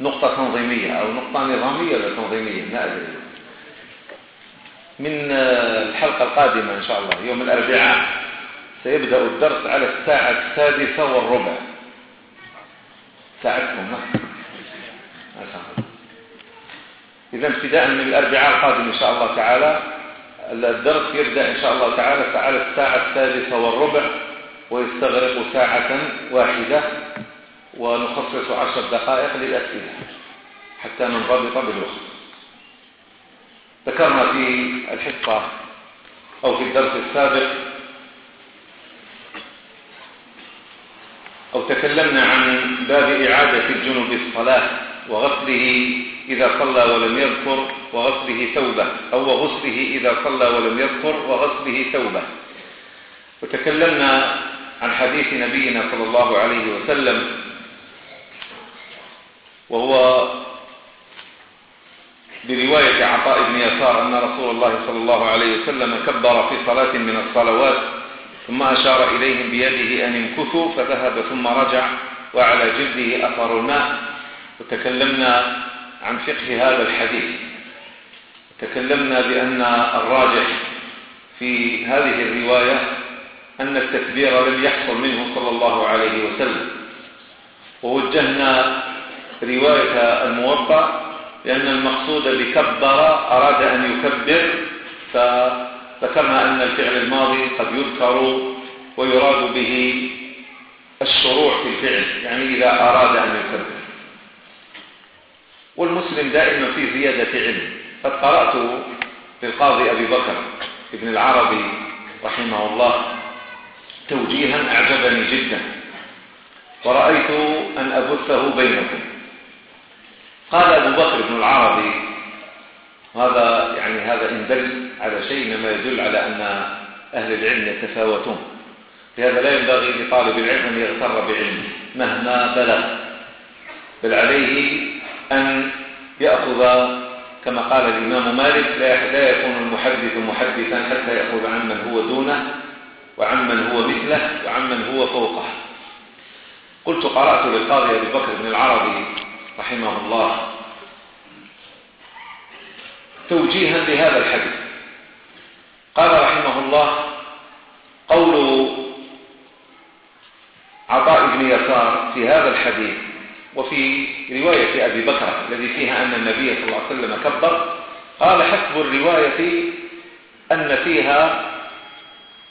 نقطة تنظيمية أو نقطة نظامية ولا تنظيمية؟ ما أدري. من آه، الحلقة القادمة إن شاء الله يوم الأربعاء سيبدأ الدرس على الساعة السادسة والربع. ساعتكم نحن نعم. إذا ابتداء من الأربعاء القادم إن شاء الله تعالى. الدرس يبدأ إن شاء الله تعالى على الساعة السادسة والربع ويستغرق ساعة واحدة. ونخصص عشر دقائق للأسئلة حتى ننضبط بالوقت. ذكرنا في الحصة أو في الدرس السابق أو تكلمنا عن باب إعادة الجنوب الصلاة وغسله إذا صلى ولم يذكر وغسله ثوبة أو وغسله إذا صلى ولم يذكر وغسله ثوبة. وتكلمنا عن حديث نبينا صلى الله عليه وسلم وهو برواية عطاء بن يسار أن رسول الله صلى الله عليه وسلم كبر في صلاة من الصلوات ثم أشار إليهم بيده أن يمكثوا فذهب ثم رجع وعلى جلده أثر الماء. وتكلمنا عن فقه هذا الحديث. تكلمنا بأن الراجح في هذه الرواية أن التكبير لم يحصل منه صلى الله عليه وسلم. ووجهنا رواية الموضع لأن المقصود بكبر أراد أن يكبر فذكرنا أن الفعل الماضي قد يذكر ويراد به الشروع في الفعل يعني إذا أراد أن يكبر. والمسلم دائما في زيادة علم. قد قرأت للقاضي أبي بكر ابن العربي رحمه الله توجيها أعجبني جدا. ورأيت أن أبثه بينكم. قال أبو بكر بن العربي هذا يعني هذا إن دل على شيء مما يدل على أن أهل العلم يتفاوتون. لهذا لا ينبغي لطالب العلم أن يغتر بعلمه مهما بلغ بل عليه أن يأخذ كما قال الإمام مالك لا يكون المحدث محدثا حتى يأخذ عمن هو دونه وعمن هو مثله وعمن هو فوقه. قلت قرأت للقاضي أبي بكر بن العربي رحمه الله توجيها لهذا الحديث. قال رحمه الله قول عطاء بن يسار في هذا الحديث وفي رواية أبي بكر الذي فيها أن النبي صلى الله عليه وسلم كبر. قال حسب الرواية أن فيها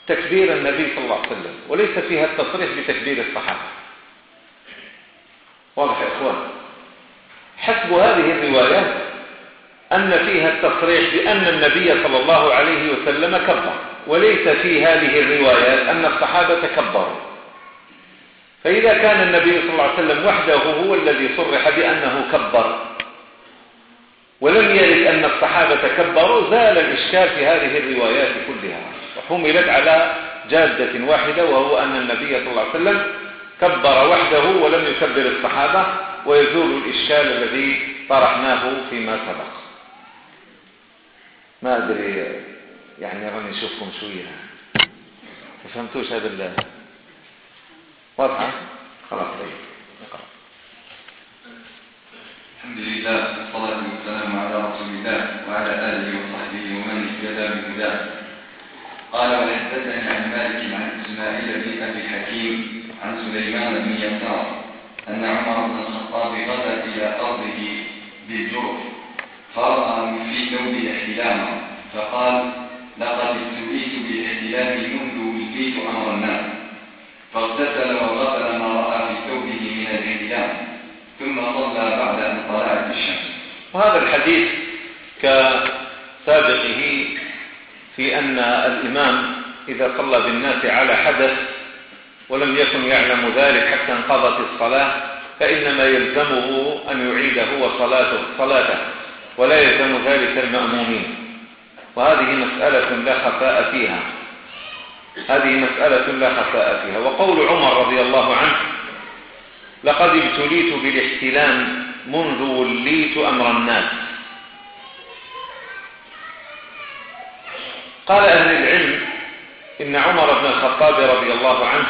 تكبير النبي صلى الله عليه وسلم وليس فيها التصريح بتكبير الصحابة. واضح يا أخوان؟ حسب هذه الروايات أن فيها التصريح بأن النبي صلى الله عليه وسلم كبر. وليس في هذه الروايات أن الصحابة كبروا. فإذا كان النبي صلى الله عليه وسلم وحده هو الذي صرح بأنه كبر. ولم يرد أن الصحابة كبروا زال الإشكال في هذه الروايات كلها. وحملت على جادة واحدة وهو أن النبي صلى الله عليه وسلم كبر وحده ولم يكبر الصحابة ويزول الإشكال الذي طرحناه فيما سبق. ما أدري يعني راني أشوفكم شوية. ما فهمتوش هذا الله واضحة خلاص طيب. اقرأ الحمد لله والصلاة والسلام على رسول الله وعلى آله وصحبه ومن اهتدى بهداه. قال وليحدثني عن مالك عن إسماعيل بن أبي حكيم عن سليمان بن يسار أن عمر بن الخطاب غدا إلى أرضه بالجرف فرأى من في ثوبه احتلاما فقال لقد ابتليت باحتلامي منذ وليت أمر الناس. فاغتسل وغسل ما رأى في ثوبه من الاحتلام ثم صلى بعد أن طلعت الشمس. وهذا الحديث كسابقه في أن الإمام إذا صلى بالناس على حدث ولم يكن يعلم ذلك حتى انقضت الصلاة فإنما يلزمه أن يعيد هو صلاته صلاته ولا يلزم ذلك المأمومين. وهذه مسألة لا خفاء فيها. هذه مسألة لا خفاء فيها. وقول عمر رضي الله عنه لقد ابتليت بالاحتلام منذ وليت أمر الناس. قال أهل العلم إن عمر بن الخطاب رضي الله عنه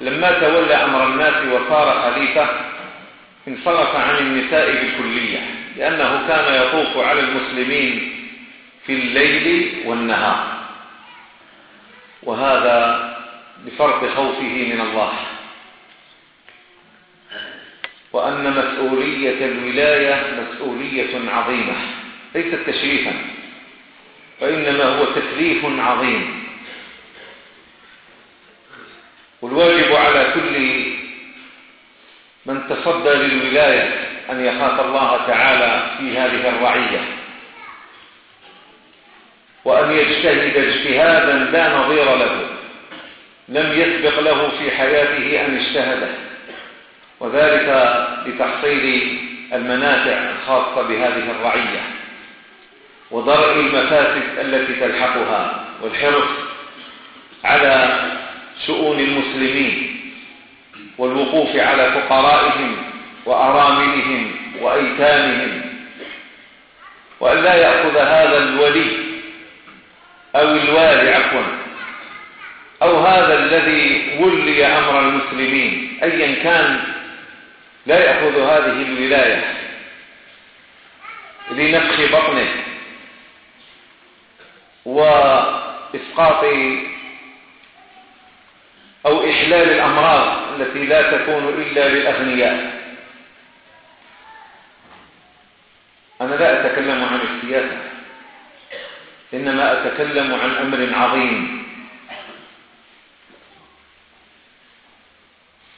لما تولى أمر الناس وصار خليفة انصرف عن النساء بكلية لأنه كان يطوف على المسلمين في الليل والنهار. وهذا بفرط خوفه من الله. وأن مسؤولية الولاية مسؤولية عظيمة ليست تشريفا وإنما هو تكليف عظيم. والواجب على كل من تصدى للولاية أن يخاف الله تعالى في هذه الرعية. وأن يجتهد اجتهادا لا نظير له لم يسبق له في حياته أن اجتهده. وذلك لتحصيل المنافع الخاصة بهذه الرعية. وضرء المفاسد التي تلحقها. والحرص على شؤون المسلمين والوقوف على فقرائهم وأراملهم وأيتامهم. وأن لا يأخذ هذا الولي أو الوالي عفوا أو هذا الذي ولي أمر المسلمين أيا كان لا يأخذ هذه الولاية لنفخ بطنه وإسقاط أو إحلال الأمراض التي لا تكون إلا للأغنياء. أنا لا أتكلم عن السياسة إنما أتكلم عن أمر عظيم.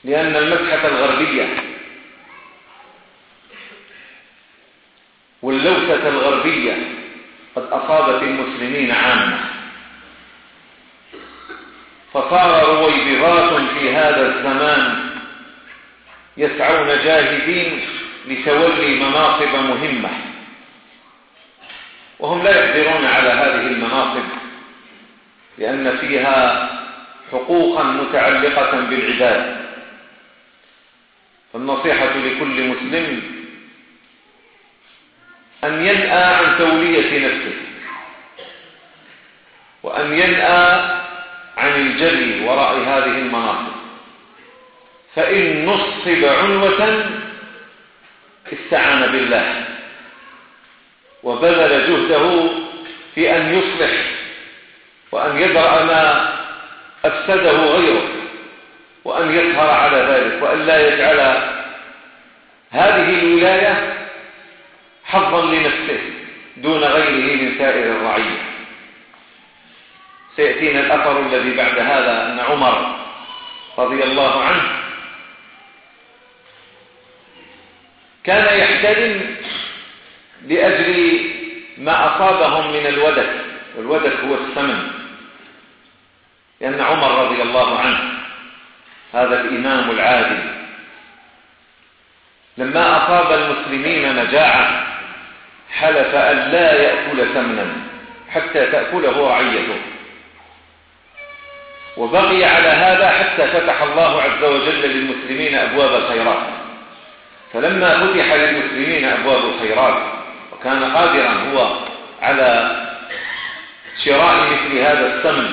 لأن المسحة الغربية واللوثة الغربية قد أصابت المسلمين عامة فصار رويبضات في هذا الزمان. يسعون جاهدين لتولي مناصب مهمة. وهم لا يقدرون على هذه المناصب لأن فيها حقوقا متعلقة بالعباد. فالنصيحة لكل مسلم أن ينأى عن تولية نفسه وأن ينأى عن الجري وراء هذه المناطق. فإن نصب عنوة استعان بالله وبذل جهده في أن يصلح وأن يدرأ ما أفسده غيره وأن يظهر على ذلك وأن لا يجعل هذه الولاية حظا لنفسه دون غيره من سائر الرعية. سيأتينا الأثر الذي بعد هذا أن عمر رضي الله عنه كان يحتلم لأجل ما أصابهم من الودك والودك هو السمن لأن عمر رضي الله عنه هذا الإمام العادل. لما أصاب المسلمين مجاعة حلف أن لا يأكل سمنا حتى تأكله رعيته. وبقي على هذا حتى فتح الله عز وجل للمسلمين أبواب الخيرات. فلما فتح للمسلمين أبواب الخيرات وكان قادرا هو على شراء مثل هذا الثمن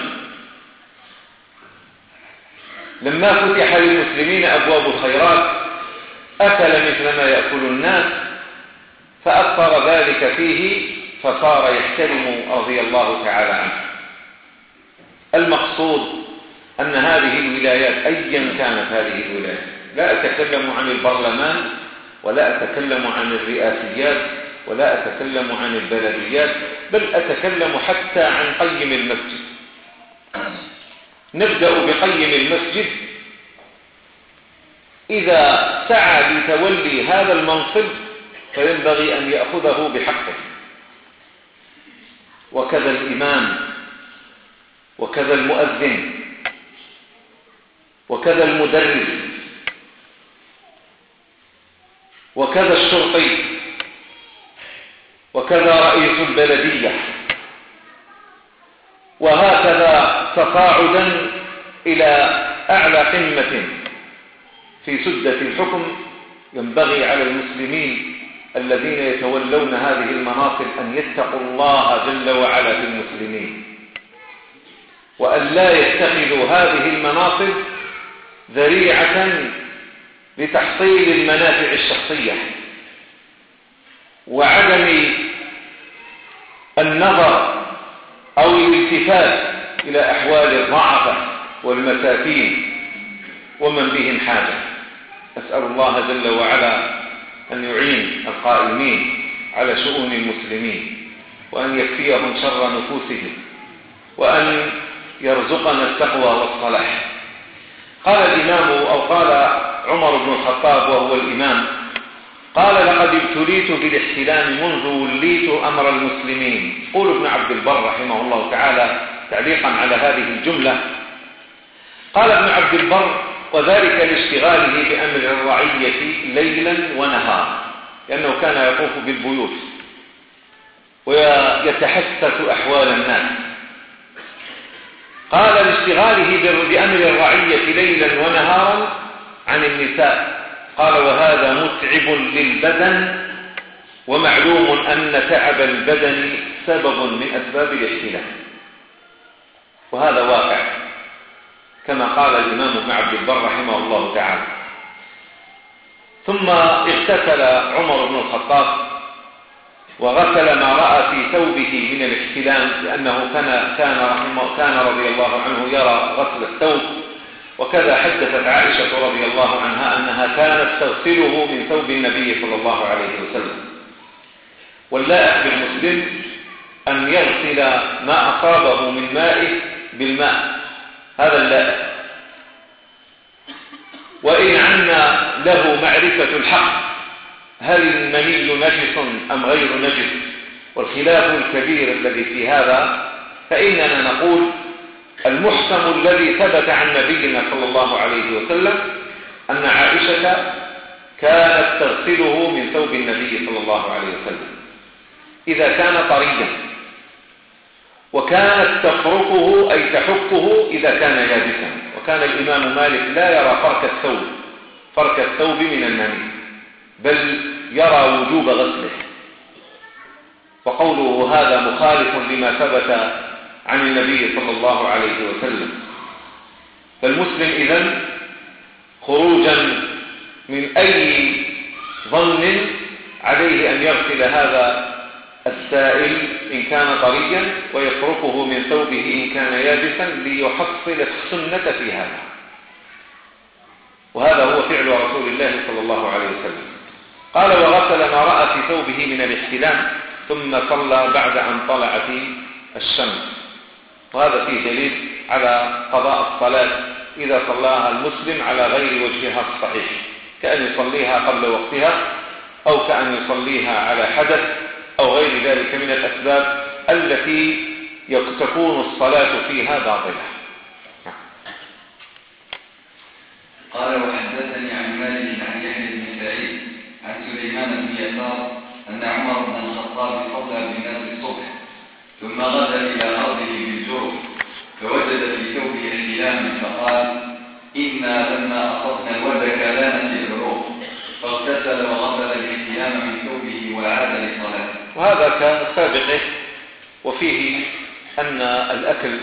لما فتح للمسلمين أبواب الخيرات أكل مثل ما يأكل الناس فأثر ذلك فيه فصار يحترم رضي الله تعالى عنه. المقصود أن هذه الولايات أيا كانت هذه الولايات لا أتكلم عن البرلمان ولا أتكلم عن الرئاسيات ولا أتكلم عن البلديات بل أتكلم حتى عن قيم المسجد. نبدأ بقيم المسجد. إذا سعى لتولي هذا المنصب فينبغي أن يأخذه بحقه. وكذا الإمام وكذا المؤذن وكذا المدرب. وكذا الشرطي. وكذا رئيس البلدية وهكذا تصاعدا إلى أعلى قمة في سدة الحكم ينبغي على المسلمين الذين يتولون هذه المناصب أن يتقوا الله جل وعلا في المسلمين. وأن لا يتخذوا هذه المناصب ذريعة لتحصيل المنافع الشخصية وعدم النظر أو الالتفات إلى أحوال الضعفة والمساكين ومن بهم حاجة. أسأل الله جل وعلا أن يعين القائمين على شؤون المسلمين وأن يكفيهم شر نفوسهم وأن يرزقنا التقوى والصلاح. قال الإمام أو قال عمر بن الخطاب وهو الإمام. قال لقد ابتليت بالاحتلام منذ وليت أمر المسلمين. قول ابن عبد البر رحمه الله تعالى تعليقا على هذه الجملة. قال ابن عبد البر وذلك لاشتغاله بأمر الرعية ليلا ونهارا. لأنه كان يقوف بالبيوت. ويتحسس أحوال الناس. قال لاشتغاله بأمر الرعية ليلا ونهارا عن النساء. قال وهذا متعب للبدن ومعلوم أن تعب البدن سبب من أسباب الاحتلال وهذا واقع كما قال الإمام ابن عبد البر رحمه الله تعالى. ثم اغتسل عمر بن الخطاب وغسل ما رأى في ثوبه من الاحتلام لأنه كان, كان, رحمه كان رضي الله عنه يرى غسل الثوب. وكذا حدثت عائشة رضي الله عنها أنها كانت تغسله من ثوب النبي صلى الله عليه وسلم. واللائح بالمسلم أن يغسل ما أصابه من مائه بالماء. هذا اللائح وإن عنا له معرفة الحق. هل المني نجس أم غير نجس؟ والخلاف الكبير الذي في هذا فإننا نقول المحكم الذي ثبت عن نبينا صلى الله عليه وسلم أن عائشة كانت تغسله من ثوب النبي صلى الله عليه وسلم. إذا كان طريا وكانت تفرقه أي تحكه إذا كان يابسا. وكان الإمام مالك لا يرى فرك الثوب فرك الثوب من النبي بل يرى وجوب غسله. وقوله هذا مخالف لما ثبت عن النبي صلى الله عليه وسلم. فالمسلم إذن خروجا من أي ظن عليه أن يغسل هذا السائل إن كان طريا ويفرقه من ثوبه إن كان يابسا ليحصل السنة في هذا. وهذا هو فعل رسول الله صلى الله عليه وسلم. قال وغسل ما رأى في ثوبه من الاحتلام ثم صلى بعد أن طلعت الشمس. وهذا فيه دليل على قضاء الصلاة إذا صلاها المسلم على غير وجهها الصحيح. كأن يصليها قبل وقتها أو كأن يصليها على حدث أو غير ذلك من الأسباب التي تكون الصلاة فيها باطلة. قال وحدثني عن مالك عن بالحنف يسار أن عمر بن الخطاب صلى بالناس الصبح ثم غدا إلى أرضه بالجرف فوجد في ثوبه خلاما فقال إنا لما أخذنا الوبك لا نجد الروح. فاغتسل وغسل الخلام من ثوبه وعاد للصلاة وهذا كان سابقه وفيه أن الأكل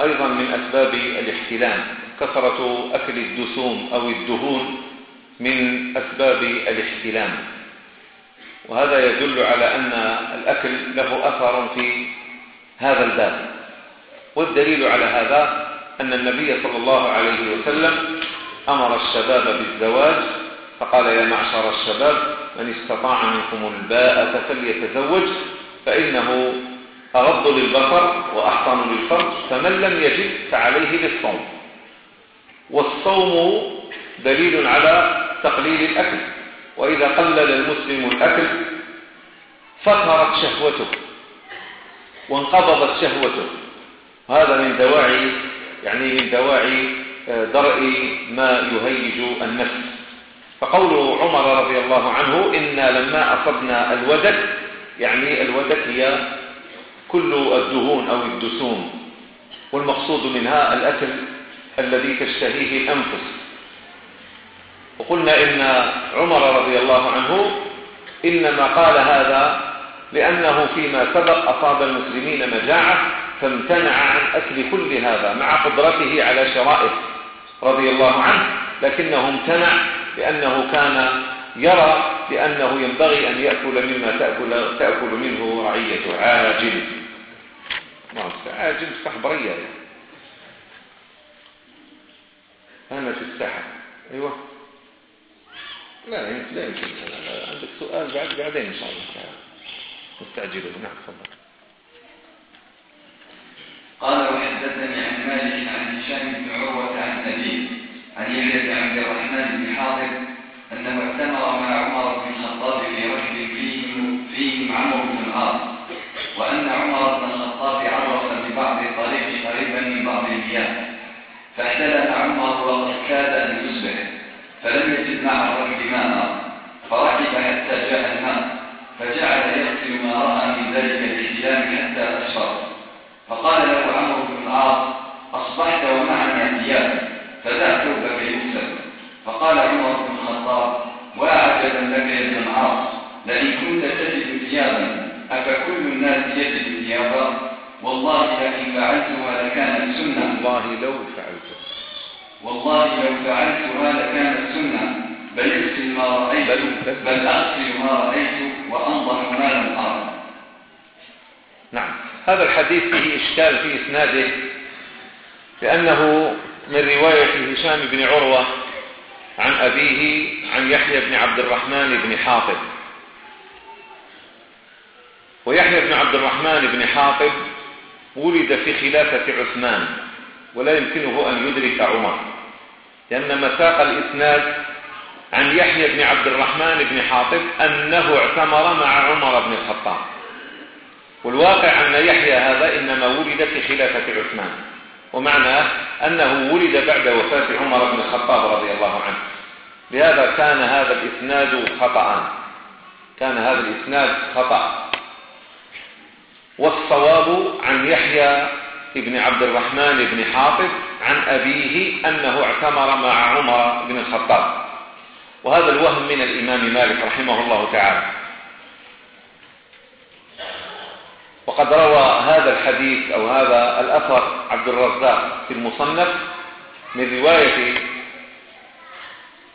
أيضا من أسباب الاحتلام كثرة أكل الدسوم أو الدهون من أسباب الاحتلام. وهذا يدل على أن الأكل له أثر في هذا الباب. والدليل على هذا أن النبي صلى الله عليه وسلم أمر الشباب بالزواج فقال يا معشر الشباب من استطاع منكم الباءة فليتزوج فإنه أغض للبصر وأحطن للفرج فمن لم يجد فعليه بالصوم والصوم دليل على تقليل الأكل وإذا قلل المسلم الأكل فطرت شهوته وانقبضت شهوته. هذا من دواعي يعني من دواعي آه، درء ما يهيج النفس. فقول عمر رضي الله عنه إنا لما أصبنا الودك يعني الودك هي كل الدهون أو الدسوم والمقصود منها الأكل الذي تشتهيه الأنفس. وقلنا إن عمر رضي الله عنه إنما قال هذا لأنه فيما سبق أصاب المسلمين مجاعة فامتنع عن أكل كل هذا مع قدرته على شرائه رضي الله عنه لكنه امتنع لأنه كان يرى لأنه ينبغي أن يأكل مما تأكل, تأكل منه رعية عاجل. نعم، عاجل صحبرية يعني. أنا في السحر أيوه. لا لا لا يمكن. عندك سؤال بعد بعدين إن شاء الله. نستعجله نعم تفضل. قال وحدثني عن مالك عن هشام بن عروة عن ابي عن يحيى عبد الرحمن بن حاطب أنه اعتمر مع عمر بن الخطاب في رحل فيهم فيهم عمرو بن العاص وأن عمر بن الخطاب عرف ببعض الطريق قريبا من بعض المياه فاحتلم عمر وقد كاد ان يصبح فلم يجد معه الماء فركب حتى جاء الماء فجعل يغسل ما رأى من ذلك بل أقل ما رأيت وأنظر ما لم أرى نعم. هذا الحديث فيه إشكال في إسناده لأنه من رواية هشام بن عروة عن أبيه عن يحيى بن عبد الرحمن بن حاطب. ويحيى بن عبد الرحمن بن حاطب ولد في خلافة عثمان ولا يمكنه أن يدرك عمر لأن مساق الإسناد عن يحيى بن عبد الرحمن بن حاطب أنه اعتمر مع عمر بن الخطاب. والواقع أن يحيى هذا إنما ولد في خلافة عثمان. ومعنى أنه ولد بعد وفاة عمر بن الخطاب رضي الله عنه. لهذا كان هذا الإسناد خطأ. كان هذا الإسناد خطأ. والصواب عن يحيى ابن عبد الرحمن بن حاطب عن أبيه أنه اعتمر مع عمر بن الخطاب. وهذا الوهم من الإمام مالك رحمه الله تعالى. وقد روى هذا الحديث أو هذا الأثر عبد الرزاق في المصنف من رواية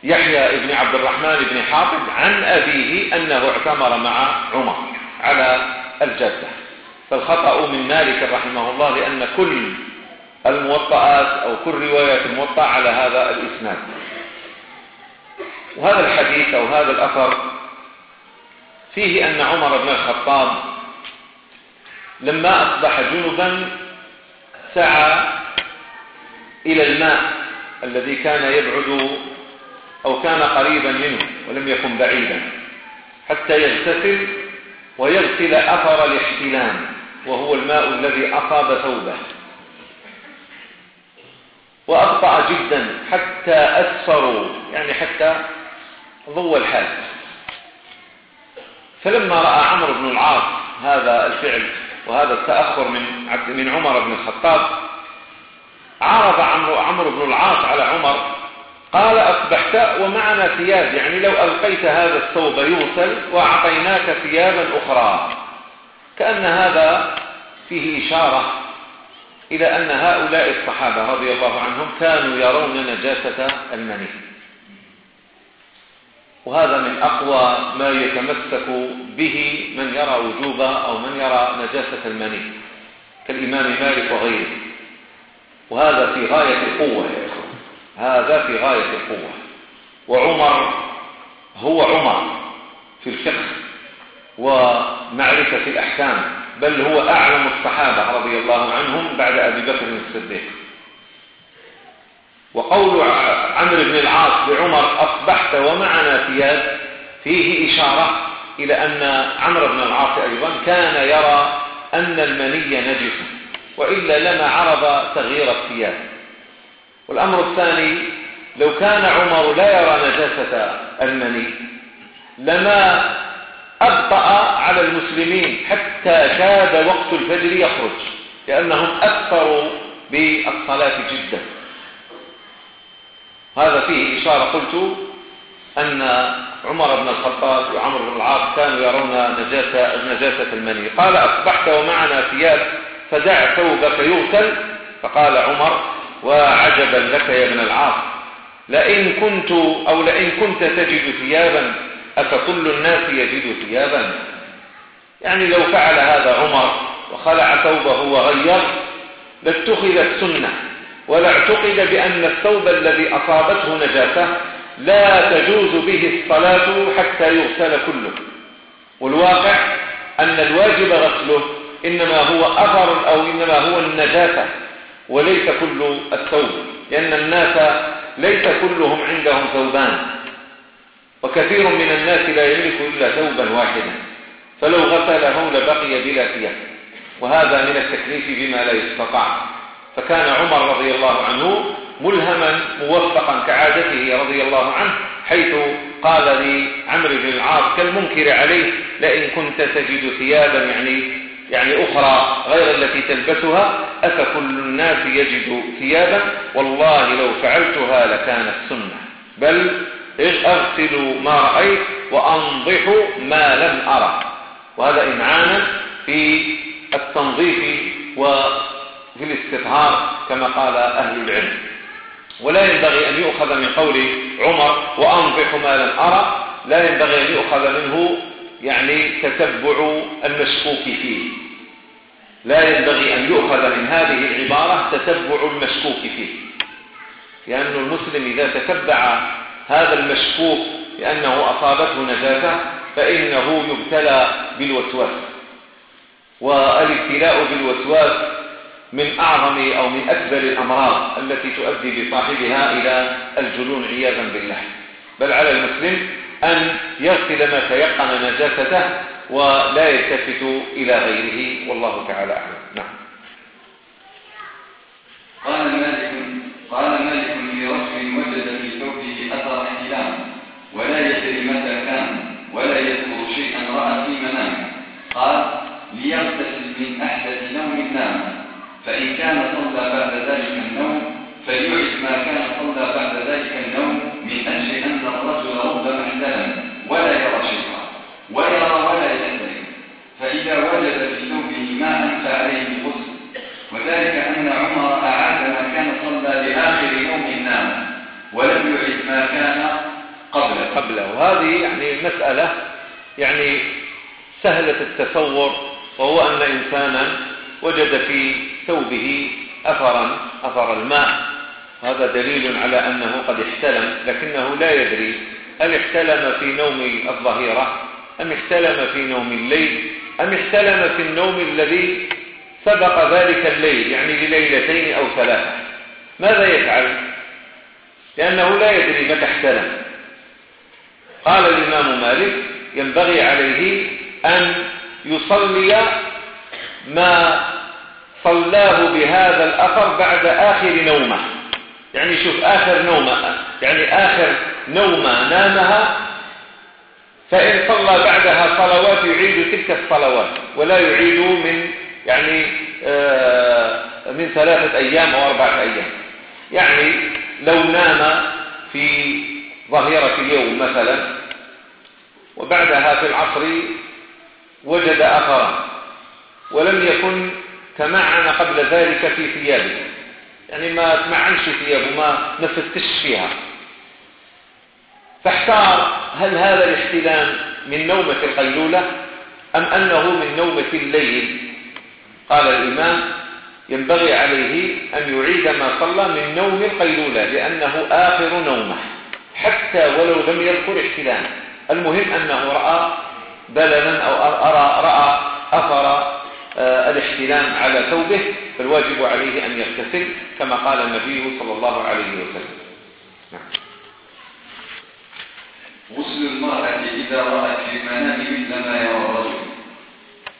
يحيى ابن عبد الرحمن بن حافظ عن أبيه أنه اعتمر مع عمر على الجدة. فالخطأ من مالك رحمه الله لأن كل الموطئات أو كل رواية الموطئ على هذا الإسناد. وهذا الحديث أو هذا الأثر فيه أن عمر بن الخطاب لما أصبح جنبا سعى إلى الماء الذي كان يبعد أو كان قريبا منه ولم يكن بعيدا حتى يغتسل ويغسل أثر الاحتلام وهو الماء الذي أصاب ثوبه. وأقطع جدا حتى أسفروا يعني حتى ضو الحال فلما رأى عمرو بن العاص هذا الفعل وهذا التأخر من من عمر بن الخطاب عرض عمرو عمر بن العاص على عمر قال أصبحت ومعنا ثياب يعني لو ألقيت هذا الثوب يوصل وأعطيناك ثيابا أخرى. كأن هذا فيه إشارة إلى أن هؤلاء الصحابة رضي الله عنهم كانوا يرون نجاسة المنيه وهذا من أقوى ما يتمسك به من يرى وجوبا أو من يرى نجاسة المني كالإمام مالك وغيره. وهذا في غاية القوة يا هذا في غاية القوة. وعمر هو عمر في الفقه ومعرفة الأحكام بل هو أعلم الصحابة رضي الله عنهم بعد أبي بكر الصديق. وقول عمرو بن العاص لعمر أصبحت ومعنا ثياب. فيه إشارة إلى أن عمرو بن العاص أيضا كان يرى أن المني نجس وإلا لما عرض تغيير الثياب. والأمر الثاني لو كان عمر لا يرى نجاسة المني لما أبطأ على المسلمين حتى كاد وقت الفجر يخرج لأنهم أكثروا بالصلاة جدا. هذا فيه إشارة. قلت أن عمر بن الخطاب وعمر بن العاص كانوا يرون نجاسة, نجاسة المني. قال أصبحت ومعنا ثياب فدع ثوبك يغسل. فقال عمر وعجبا لك يا ابن العاص. لئن كنت أو لئن كنت تجد ثيابا أتطل الناس يجد ثيابا. يعني لو فعل هذا عمر وخلع ثوبه وغير لاتخذت سنة. ولا اعتقد بأن الثوب الذي أصابته نجاسة لا تجوز به الصلاة حتى يغسل كله. والواقع أن الواجب غسله إنما هو أثر أو إنما هو النجاسة وليس كل الثوب لأن الناس ليس كلهم عندهم ثوبان. وكثير من الناس لا يملك إلا ثوبا واحدا فلو غسلهم لبقي بلا فيه وهذا من التكليف بما لا يستطع فكان عمر رضي الله عنه ملهما موفقا كعادته رضي الله عنه حيث قال لي عمرو بن العاص كالمنكر عليه لئن كنت تجد ثيابا يعني يعني أخرى غير التي تلبسها أفكل الناس يجد ثيابا؟ والله لو فعلتها لكانت سنة. بل اغسلوا ما رأيت وأنضحوا ما لم أرى. وهذا إمعانا في التنظيف و في الاستطهار كما قال أهل العلم. ولا ينبغي أن يؤخذ من قول عمر وأنضح ما لم أرى. لا ينبغي أن يؤخذ منه يعني تتبع المشكوك فيه. لا ينبغي أن يؤخذ من هذه العبارة تتبع المشكوك فيه. لأن المسلم إذا تتبع هذا المشكوك لأنه أصابته نجاسة فإنه يبتلى بالوسواس. والابتلاء بالوسواس من أعظم أو من أكبر الأمراض التي تؤدي بصاحبها إلى الجنون عياذا بالله. بل على المسلم أن يغسل ما تيقن نجاسته ولا يلتفت إلى غيره. والله تعالى أعلم. نعم. قال مالك قال مالك التصور وهو أن إنسانا وجد في ثوبه أثرا أثر الماء. هذا دليل على أنه قد احتلم لكنه لا يدري هل احتلم في نوم الظهيرة أم احتلم في نوم الليل أم احتلم في النوم الذي سبق ذلك الليل يعني لليلتين أو ثلاثة. ماذا يفعل؟ لأنه لا يدري متى احتلم. قال الإمام مالك ينبغي عليه أن يصلي ما صلاه بهذا الأثر بعد آخر نومة. يعني شوف آخر نومة يعني آخر نومة نامها فإن صلى بعدها صلوات يعيد تلك الصلوات ولا يعيد من يعني آه، من ثلاثة أيام أو أربعة أيام. يعني لو نام في ظهيرة اليوم مثلا وبعدها في العصر وجد آخران ولم يكن تمعن قبل ذلك في ثيابه. يعني ما تمعنش ثيابه ما نفتش فيها. فاحتار هل هذا الاحتلام من نومة القيلولة أم أنه من نومة الليل؟ قال الإمام ينبغي عليه أن يعيد ما صلى من نوم القيلولة لأنه آخر نومة حتى ولو لم يذكر احتلامه المهم أنه رأى بللا أو أرى رأى أثر آه، الاحتلام على ثوبه فالواجب عليه أن يغتسل كما قال النبي صلى الله عليه وسلم. نعم. غسل المرأة إذا رأت في المنام مثل ما يرى الرجل.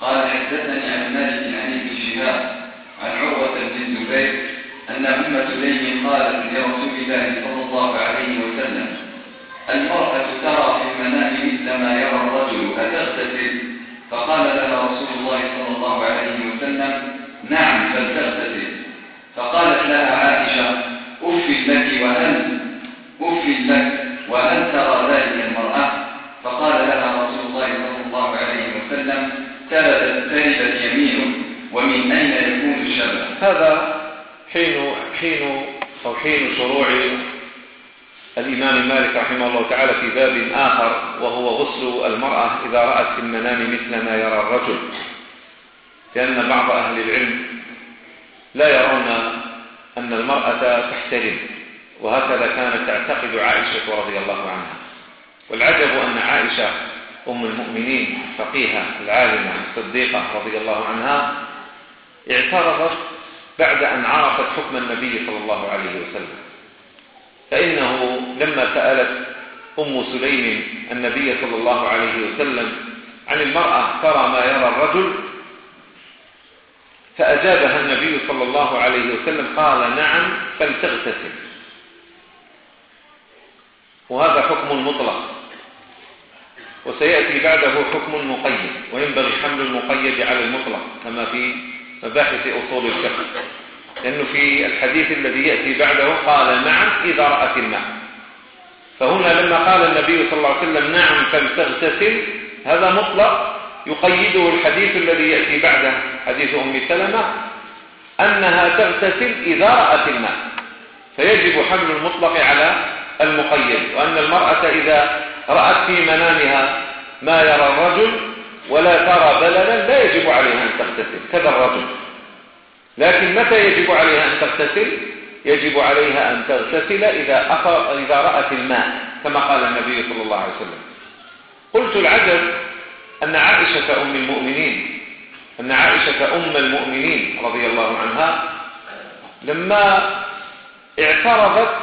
قال حدثني عن مالك عن ابن شهاب عن عروة بن زبير أن أم سليم قالت لرسول الله صلى الله عليه وسلم المرأة ترى في المنام مثلما يرى الرجل فتغتسل فقال لها رسول الله صلى الله عليه وسلم نعم فلتغتسل. فقالت لها عائشة أفل لك وأنت أفل لك وأن ترى ذلك المرأة. فقال لها رسول الله صلى الله عليه وسلم تلبت تلبت يمين ومن أين يكون الشبه؟ هذا حين حين أو حين شروع الإمام مالك رحمه الله تعالى في باب آخر وهو غسل المرأة إذا رأت في المنام مثل ما يرى الرجل. لأن بعض أهل العلم لا يرون أن المرأة تحترم وهكذا كانت تعتقد عائشة رضي الله عنها. والعجب أن عائشة أم المؤمنين فقيها العالمة الصديقة رضي الله عنها اعترضت بعد أن عرفت حكم النبي صلى الله عليه وسلم. فإنه لما سألت أم سليم النبي صلى الله عليه وسلم عن المرأة ترى ما يرى الرجل فأجابها النبي صلى الله عليه وسلم قال نعم فلتغتسل. وهذا حكم مطلق وسيأتي بعده حكم مقيد وينبغي حمل المقيد على المطلق كما في مباحث أصول الكفر لأنه في الحديث الذي يأتي بعده قال نعم إذا رأت الماء فهنا لما قال النبي صلى الله عليه وسلم نعم فلتغتسل هذا مطلق يقيده الحديث الذي يأتي بعده حديث أم سلمة أنها تغتسل إذا رأت الماء فيجب حمل المطلق على المقيد وأن المرأة إذا رأت في منامها ما يرى الرجل ولا ترى بللا لا يجب عليها أن تغتسل كذا الرجل. لكن متى يجب عليها أن تغتسل؟ يجب عليها أن تغتسل إذا, أخر إذا رأت الماء كما قال النبي صلى الله عليه وسلم. قلت العجب أن عائشة أم المؤمنين أن عائشة أم المؤمنين رضي الله عنها لما اعترضت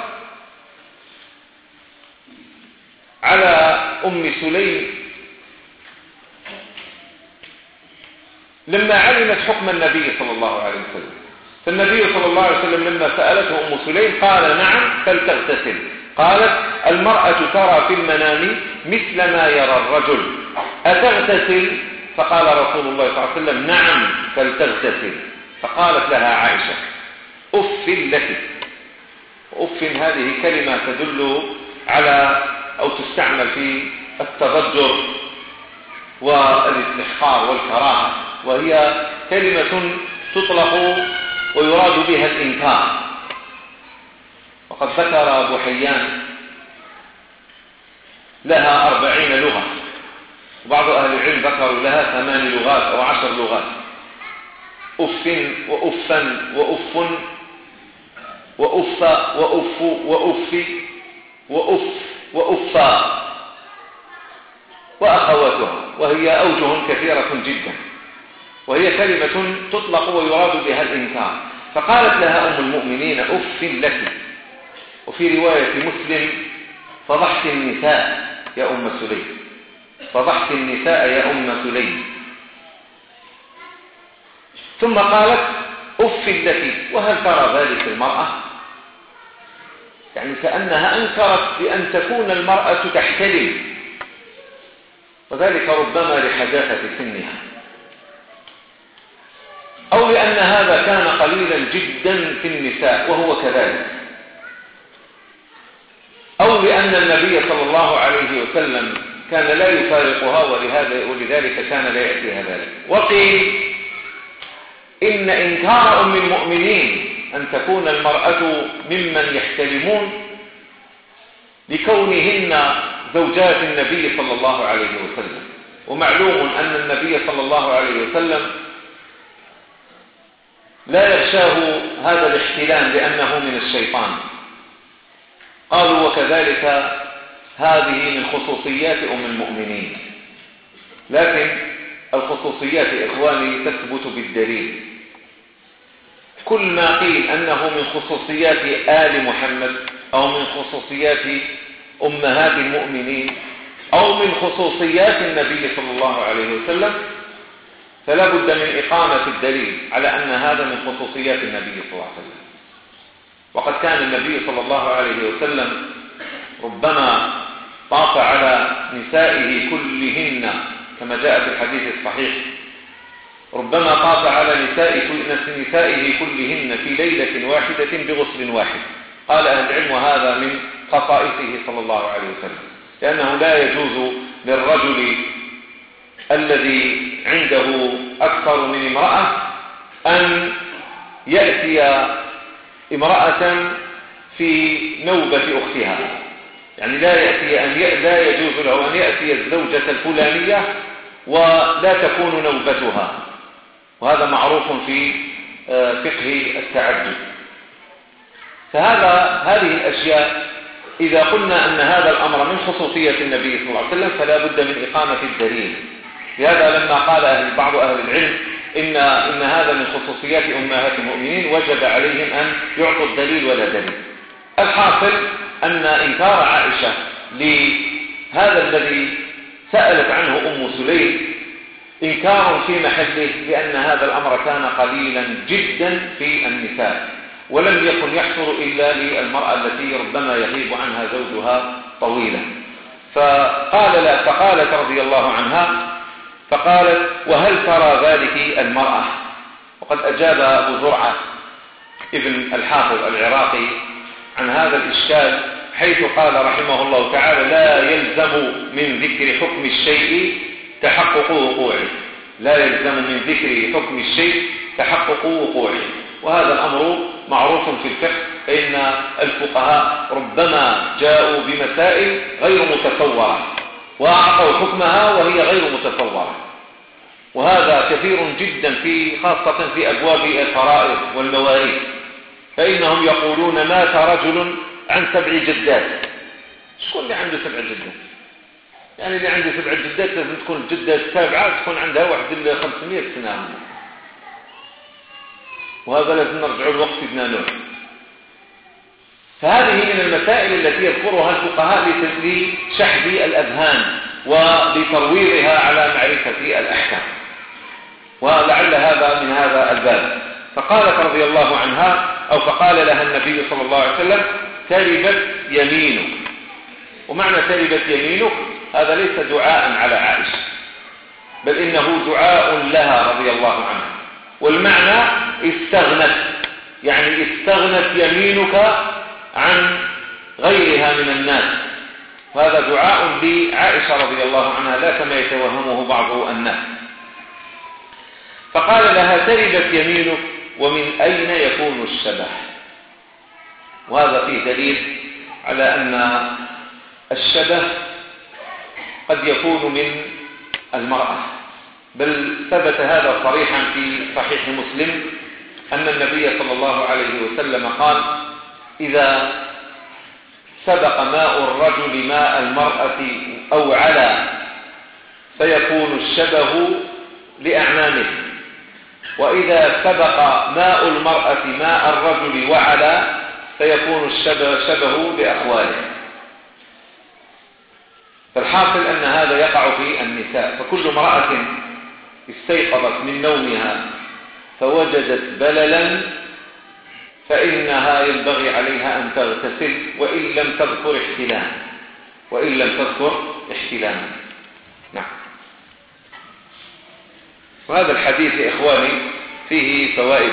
على أم سليم لما علمت حكم النبي صلى الله عليه وسلم. فالنبي صلى الله عليه وسلم لما سألته أم سليم قال نعم فلتغتسل. قالت المرأة ترى في المنام مثل ما يرى الرجل. أتغتسل؟ فقال رسول الله صلى الله عليه وسلم نعم فلتغتسل. فقالت لها عائشة أف لك. أف هذه كلمة تدل على أو تستعمل في التغجر والاستحقار والكراهة. وهي كلمة تطلق ويراد بها الإنكار. وقد ذكر أبو حيان لها أربعين لغة. وبعض أهل العلم ذكروا لها ثمان لغات أو عشر لغات. أف وأفا وأف وأف وأف وأف وأف وأفا وأخواتها وهي أوجه كثيرة جدا. وهي كلمة تطلق ويراد بها الإنكار فقالت لها أم المؤمنين أف لك. وفي رواية مسلم فضحت النساء يا أم سليم. فضحت النساء يا أم سليم. ثم قالت أف لك. وهل ترى ذلك المرأة؟ يعني كأنها أنكرت بأن تكون المرأة تحتلل وذلك ربما لحداثة سنها. أو لأن هذا كان قليلا جدا في النساء وهو كذلك. أو لأن النبي صلى الله عليه وسلم كان لا يفارقها ولهذا ولذلك كان لا يأتيها ذلك. وقيل إن إنكار أم المؤمنين أن تكون المرأة ممن يحتلمون لكونهن زوجات النبي صلى الله عليه وسلم. ومعلوم أن النبي صلى الله عليه وسلم لا يخشاه هذا الاحتلام لأنه من الشيطان. قالوا وكذلك هذه من خصوصيات أم المؤمنين. لكن الخصوصيات إخواني تثبت بالدليل. كل ما قيل أنه من خصوصيات آل محمد أو من خصوصيات أمهات المؤمنين أو من خصوصيات النبي صلى الله عليه وسلم فلا بد من إقامة الدليل على أن هذا من خصوصيات النبي صلى الله عليه وسلم. وقد كان النبي صلى الله عليه وسلم ربما طاف على نسائه كلهن كما جاء في الحديث الصحيح. ربما طاف على نسائه كلهن في ليلة واحدة بغسل واحد. قال أهل العلم هذا من خصائصه صلى الله عليه وسلم. لأنه لا يجوز للرجل الذي عنده أكثر من امرأة أن يأتي امرأة في نوبة أختها. يعني لا يأتي أن ي... لا يجوز له أن يأتي الزوجة الفلانية ولا تكون نوبتها. وهذا معروف في آه، فقه التعدد. فهذا هذه الأشياء إذا قلنا أن هذا الأمر من خصوصية النبي صلى الله عليه وسلم فلا بد من إقامة الدليل. لهذا لما قال أهل بعض أهل العلم إن, إن هذا من خصوصيات أمهات المؤمنين وجب عليهم أن يعطوا الدليل ولا دليل. الحاصل أن إنكار عائشة لهذا الذي سألت عنه أم سليم إنكار في محله لأن هذا الأمر كان قليلا جدا في النساء ولم يكن يحصل إلا للمرأة التي ربما يغيب عنها زوجها طويلا. فقال لا فقالت رضي الله عنها فقالت وهل ترى ذلك المرأة؟ وقد أجاب أبو زرعة ابن الحافظ العراقي عن هذا الإشكال حيث قال رحمه الله تعالى لا يلزم من ذكر حكم الشيء تحقق وقوعه. لا يلزم من ذكر حكم الشيء تحقق وقوعه. وهذا الأمر معروف في الفقه فإن الفقهاء ربما جاءوا بمسائل غير متصورة وأعطوا حكمها وهي غير متفورة وهذا كثير جدا في خاصة في أبواب الفرائض والمواريث. فإنهم يقولون مات رجل عن سبع جدات. شكون اللي عنده سبع جدات؟ يعني اللي عنده سبع جدات لازم تكون الجدة السابعة تكون عندها واحد ال 500 سنة. وهذا لازم نرجع الوقت سيدنا نوح فهذه من المسائل التي يذكرها الفقهاء لشحذ الأذهان ولترويضها على معرفة الأحكام. ولعل هذا من هذا الباب. فقالت رضي الله عنها أو فقال لها النبي صلى الله عليه وسلم تربت يمينك. ومعنى تربت يمينك هذا ليس دعاء على عائشة بل إنه دعاء لها رضي الله عنها. والمعنى استغنت يعني استغنت يمينك عن غيرها من الناس. هذا دعاء لعائشة رضي الله عنها لا كما يتوهمه بعض الناس. فقال لها تربت يمينك ومن أين يكون الشبح وهذا فيه دليل على أن الشبه قد يكون من المرأة. بل ثبت هذا صريحا في صحيح مسلم أن النبي صلى الله عليه وسلم قال إذا سبق ماء الرجل ماء المرأة أو على فيكون الشبه لأعمامه. وإذا سبق ماء المرأة ماء الرجل وعلى فيكون الشبه شبه بأخواله فالحاصل أن هذا يقع في النساء. فكل امرأة استيقظت من نومها فوجدت بللا فإنها ينبغي عليها أن تغتسل وإن لم تذكر احتلام. وإن لم تذكر احتلام. نعم. وهذا الحديث يا إخواني فيه فوائد.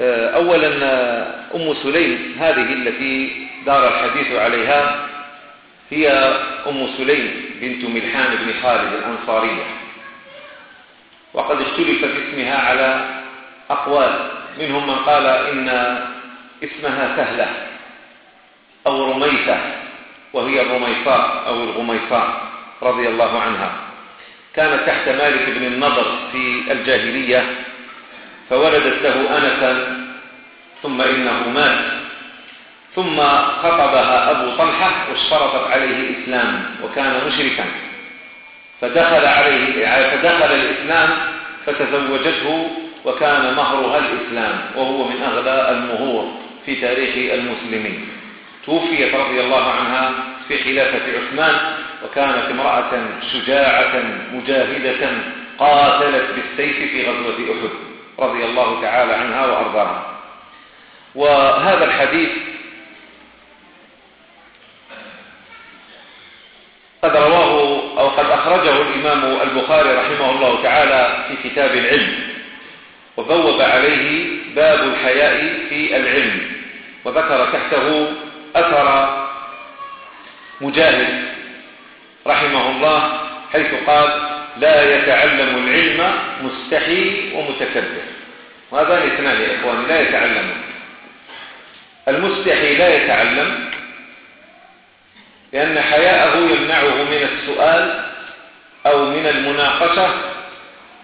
آه، أولا آه، أم سليم هذه التي دار الحديث عليها هي أم سليم بنت ملحان بن خالد الأنصارية. وقد اشتلف في اسمها على أقوال. منهم من قال إن اسمها سهلة أو رميثة وهي الرميفاء أو الغميفاء رضي الله عنها. كانت تحت مالك بن النضر في الجاهلية فولدت له أنسا ثم إنه مات. ثم خطبها أبو طلحة واشترطت عليه إسلام وكان مشركا. فدخل, عليه فدخل الإسلام فتزوجته وكان مهرها الإسلام وهو من أغلى المهور في تاريخ المسلمين. توفيت رضي الله عنها في خلافة عثمان وكانت امرأة شجاعة مجاهدة قاتلت بالسيف في غزوة أحد رضي الله تعالى عنها وأرضاها. وهذا الحديث قد رواه أو قد أخرجه الإمام البخاري رحمه الله تعالى في كتاب العلم. وبوب عليه باب الحياء في العلم وذكر تحته أثر مجاهد رحمه الله حيث قال لا يتعلم العلم مستحي ومتكبر. وهذا الاثنان يا إخواني لا يتعلم. المستحي لا يتعلم لأن حياءه يمنعه من السؤال أو من المناقشة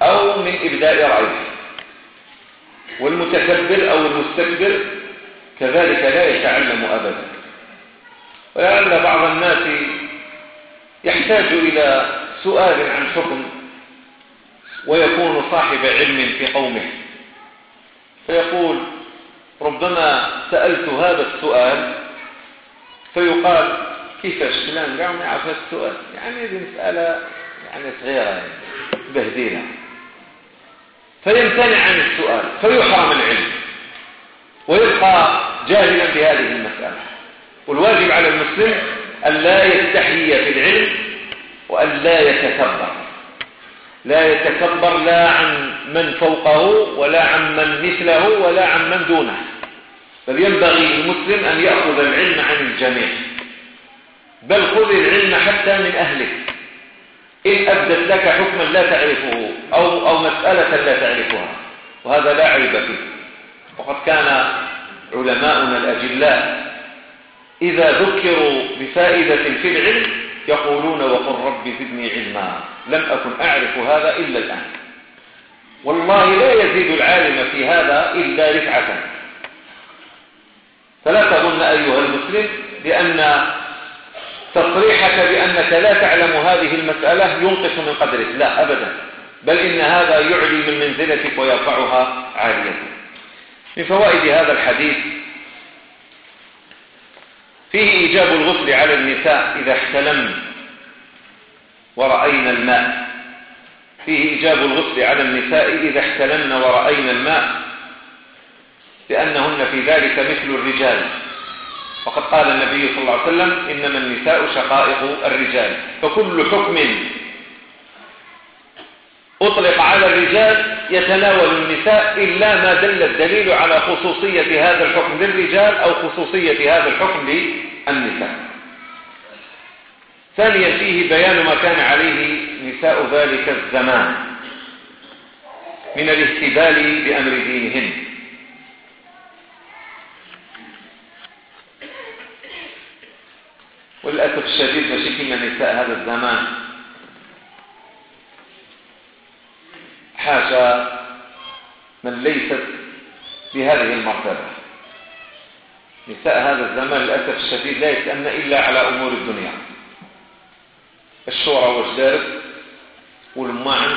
أو من إبداء رأيه. والمتكبر أو المستكبر كذلك لا يتعلم أبدا. ولعل بعض الناس يحتاج إلى سؤال عن حكم ويكون صاحب علم في قومه. فيقول ربما سألت هذا السؤال فيقال كيفاش فلان قاعد ما يعرف السؤال. يعني هذه مسألة يعني صغيرة يعني بهدينا فيمتنع عن السؤال فيحرم العلم ويبقى جاهلا بهذه المسألة. والواجب على المسلم أن لا يستحيي في العلم وأن لا يتكبر. لا يتكبر لا عن من فوقه ولا عن من مثله ولا عن من دونه. بل ينبغي المسلم أن يأخذ العلم عن الجميع. بل خذ العلم حتى من أهلك إن أبدت لك حكما لا تعرفه أو, أو مسألة لا تعرفها. وهذا لا عيب فيه. وقد كان علماؤنا الأجلاء إذا ذكروا بفائدة في العلم يقولون وقل رب زدني علما. لم أكن أعرف هذا إلا الآن. والله لا يزيد العالم في هذا إلا رفعة. فلا تظن أيها المسلم بأن تصريحك بأنك لا تعلم هذه المسألة ينقص من قدرك. لا أبدا. بل إن هذا يعلي من منزلتك ويرفعها عالية من فوائد هذا الحديث فيه إيجاب الغسل على النساء إذا احتلم ورأينا الماء. فيه إيجاب الغسل على النساء إذا احتلمن ورأينا الماء لأنهن في ذلك مثل الرجال. وقد قال النبي صلى الله عليه وسلم إنما النساء شقائق الرجال فكل حكم أطلق على الرجال يتناول النساء إلا ما دل الدليل على خصوصية هذا الحكم للرجال أو خصوصية هذا الحكم للنساء. ثانيا فيه بيان ما كان عليه نساء ذلك الزمان من الاهتبال بأمر دينهن. والأسف الشديد مشاكلنا نساء هذا الزمان. حاشا من ليست بهذه المرتبة. نساء هذا الزمان للأسف الشديد لا يتأمن إلا على أمور الدنيا. الشورى والجدارب والمعن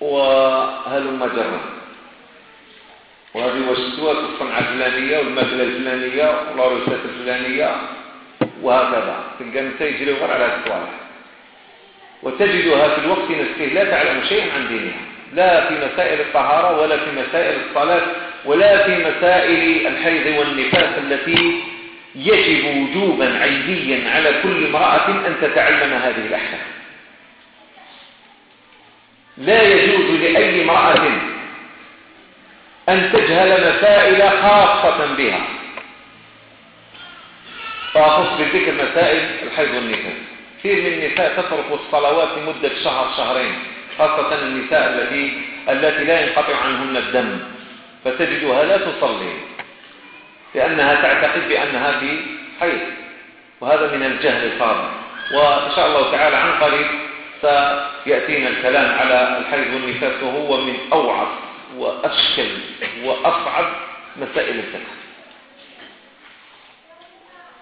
وهلما جرم وهذه وشتوات الصنعة الفلانية والمثلة الفلانية والعروسات الفلانية. وهكذا. تلقى النساء يجري غير على الصالح وتجدها في الوقت نفسه. لا تعلم شيئا عن دينها. لا في مسائل الطهارة ولا في مسائل الصلاة ولا في مسائل الحيض والنفاس التي يجب وجوبا عينيا على كل امرأة أن تتعلم هذه الأحكام. لا يجوز لأي امرأة أن تجهل مسائل خاصة بها. فأخص بذكر مسائل الحيض والنفاس كثير من النساء تترك الصلوات لمدة شهر شهرين خاصة النساء التي التي لا ينقطع عنهن الدم. فتجدها لا تصلي لأنها تعتقد بأنها في حيض وهذا من الجهل الفاضل وإن شاء الله تعالى عن قريب سيأتينا الكلام على الحيض والنفاس وهو من أوعظ وأشكل وأصعب مسائل الفقه.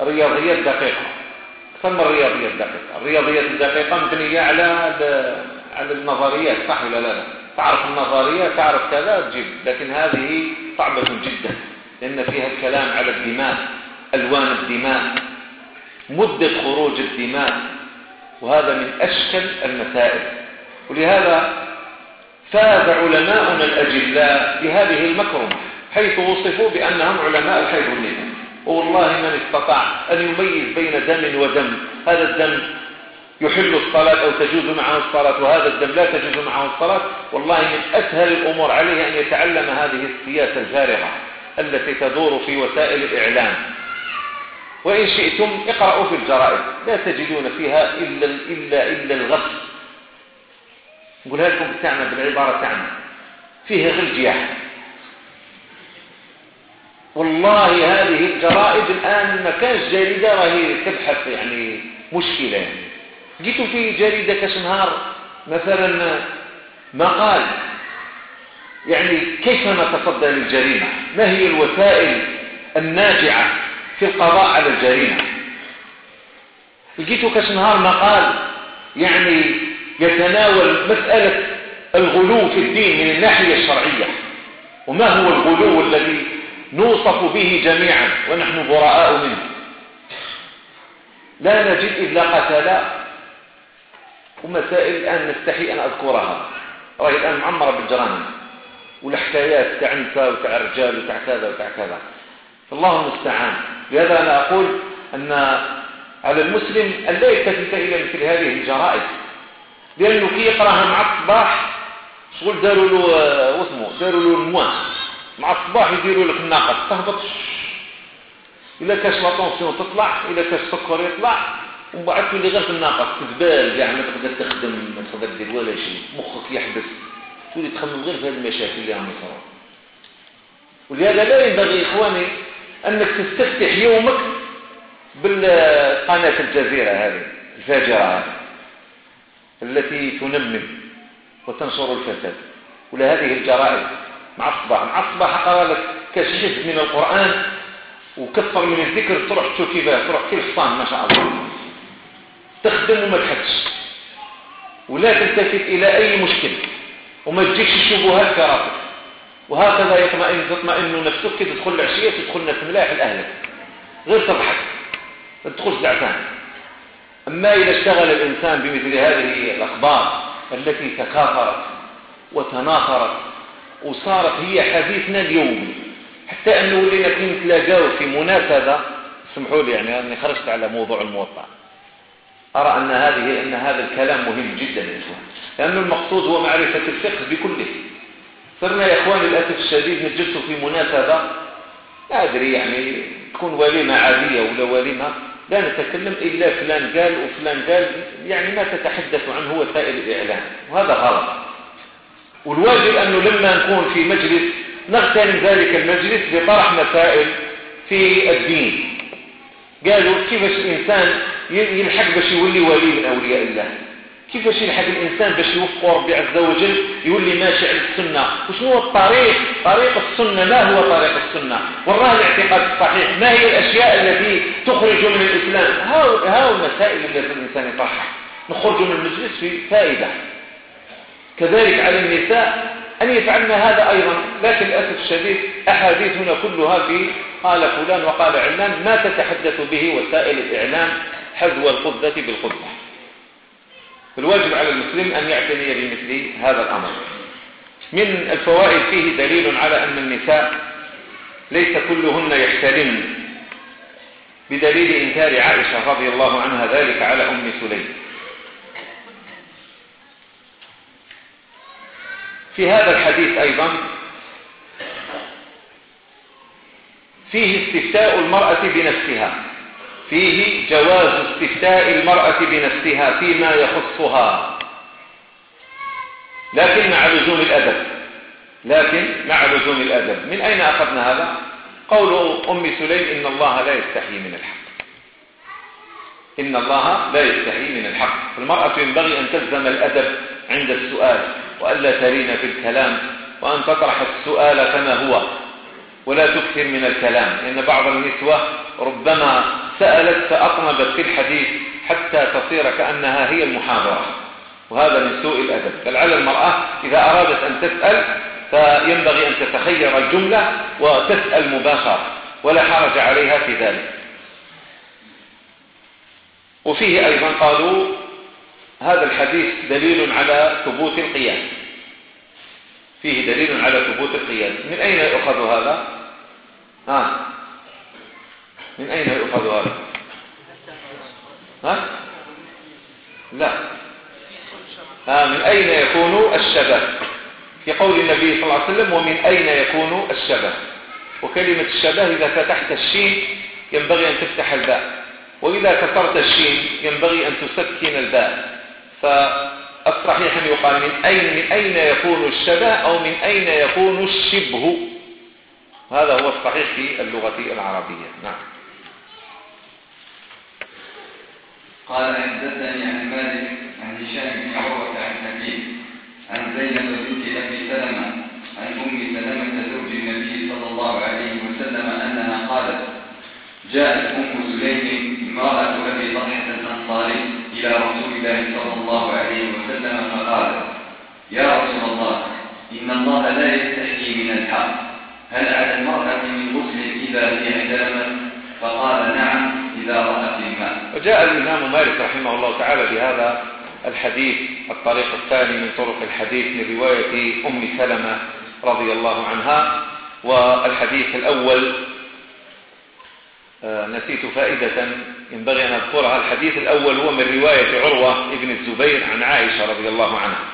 رياضيات دقيقة. تسمى الرياضيات دقيقة. الرياضيات الدقيقة مبنية على على النظريات صح ولا لا؟ تعرف النظرية تعرف كذا تجيب لكن هذه صعبة جدا لأن فيها الكلام على الدماء ألوان الدماء مدة خروج الدماء وهذا من أشكل المسائل. ولهذا فاز علماؤنا الأجلاء بهذه المكرمة حيث وصفوا بأنهم علماء الحيبرنية والله من استطاع أن يميز بين دم ودم. هذا الدم يحل الصلاة أو تجوز معه الصلاة وهذا الدم لا تجوز معه الصلاة. والله من أسهل الأمور عليه أن يتعلم هذه السياسة الجارحة التي تدور في وسائل الإعلام. وإن شئتم اقرأوا في الجرائد لا تجدون فيها إلا, إلا, إلا الغفل نقولها لكم بتعمل بالعبارة تعمل؟ فيها غلجية والله هذه الجرائد الآن ما كانش جريدة راهي تبحث يعني مشكلة. يعني جيتوا في جريدة كشنهار مثلا مقال يعني كيف نتصدى للجريمة؟ ما هي الوسائل الناجعة في القضاء على الجريمة؟ لقيتوا كشنهار مقال يعني يتناول مسألة الغلو في الدين من الناحية الشرعية. وما هو الغلو الذي نوصف به جميعا ونحن براء منه. لا نجد إلا قتلاء ومسائل الآن نستحي أن أذكرها. رأي الآن معمرة بالجران والحكايات تاع نساء وتاع رجال وتاع كذا وتاع كذا. الله المستعان. لهذا أنا أقول أن على المسلم أن لا يلتفت إلى مثل هذه الجرائد. لأنه كي يقرأها مع الصباح شغل داروا له واسمه داروا له الموان الأصباح يديروا لك الناقة تهبط. إلا كاش la tension تطلع إلا كاش سكر يطلع ومن بعد تولي غير في الناقة. تتبال كاع ما تقدر تخدم ما تقدر دير ولا شيء مخك يحبس. تولي تخمم غير في هذه المشاكل اللي راهم يصراو ولهذا لا ينبغي إخواني أنك تستفتح يومك بالقناة الجزيرة هذه الفاجرة هذه التي تنمم وتنشر الفساد. ولهذه الجرائد أصبح أصبح قالت كشف من القرآن وكثر من الذكر تروح تشوفي بها تروح كرسطان ما شاء الله. تخدم وما تحدش ولا تلتفت إلى أي مشكل. وما تجيكش الشبهات كراتك وهكذا يطمئن تطمئن نفسك كي تدخل العشية تدخل نفس ملاح الأهل غير تضحك ما تدخلش زعفان أما إذا اشتغل الإنسان بمثل هذه الأخبار التي تكاثرت وتناثرت وصارت هي حديثنا اليومي حتى أنه ولينا في نتلاقاو في مناسبة سمحوا لي يعني أني خرجت على موضوع الموطع أرى أن هذه أن هذا الكلام مهم جدا يا إخوان. لأن المقصود هو معرفة الفقه بكله. صرنا يا إخوان للأسف الشديد نجلس في مناسبة. لا أدري يعني تكون وليمة عادية ولا وليمة. لا نتكلم إلا فلان قال وفلان قال. يعني ما تتحدث عنه وسائل الإعلام. وهذا غلط. والواجب أنه لما نكون في مجلس نغتنم ذلك المجلس بطرح مسائل في الدين. قالوا كيفاش الإنسان يلحق باش يولي ولي من أولياء الله؟ كيفاش يلحق الإنسان باش يوفق ربي عز وجل يولي ماشي على السنة؟ وشنو هو الطريق؟ طريق السنة ما هو طريق السنة؟ وراه الاعتقاد الصحيح ما هي الأشياء التي تخرج من الإسلام؟ هاو, هاو المسائل التي الإنسان يطرحها؟ نخرج من المجلس في فائدة. كذلك على النساء أن يفعلن هذا أيضا. لكن للأسف الشديد أحاديثنا كلها في قال فلان وقال علان ما تتحدث به وسائل الإعلام حذو القبة بالقبة فالواجب على المسلم أن يعتني بمثل هذا الأمر. من الفوائد فيه دليل على أن النساء ليس كلهن يحتلن بدليل إنكار عائشة رضي الله عنها ذلك على أم سليم. في هذا الحديث أيضا فيه استفتاء المرأة بنفسها فيه جواز استفتاء المرأة بنفسها فيما يخصها لكن مع لزوم الأدب لكن مع لزوم الأدب. من أين أخذنا هذا؟ قول أم سليم إن الله لا يستحي من الحق. إن الله لا يستحي من الحق. المرأة ينبغي أن تلزم الأدب عند السؤال. وألا ترين في الكلام وأن تطرح السؤال كما هو ولا تكثر من الكلام لأن بعض النسوة ربما سألت فأطنبت في الحديث حتى تصير كأنها هي المحاضرة وهذا من سوء الأدب بل على المرأة إذا أرادت أن تسأل فينبغي أن تتخير الجملة وتسأل مباشرة ولا حرج عليها في ذلك وفيه أيضا قالوا هذا الحديث دليل على ثبوت القيام فيه دليل على ثبوت القيام من أين يؤخذ هذا؟ ها من أين يؤخذ هذا؟ ها؟ لا ها من أين يكون الشبه؟ في قول النبي صلى الله عليه وسلم ومن أين يكون الشبه؟ وكلمة الشبه إذا فتحت الشين ينبغي أن تفتح الباء وإذا كسرت الشين ينبغي أن تسكن الباء فالصحيح أن يقال من أين, من أين يكون الشبه أو من أين يكون الشبه؟ هذا هو الصحيح في اللغة العربية. نعم. قال حدثني عن مالك عن هشام بن عروة عن أبيه عن زينب بنت أبي سلمة عن أم سلمة زوج النبي صلى الله عليه وسلم أنها قالت جاءت أم إلى رسول الله صلى الله عليه وسلم فقال يا رسول الله إن الله لا يستحيي من الحق. هل على المرأة من غسل إذا هي احتلمت فقال نعم إذا رأت الماء. وجاء الإمام مالك رحمه الله تعالى بهذا الحديث الطريق الثاني من طرق الحديث من رواية أم سلمة رضي الله عنها والحديث الأول آه، نسيت فائدة ينبغي أن أذكرها الحديث الأول هو من رواية عروة ابن الزبير عن عائشة رضي الله عنها.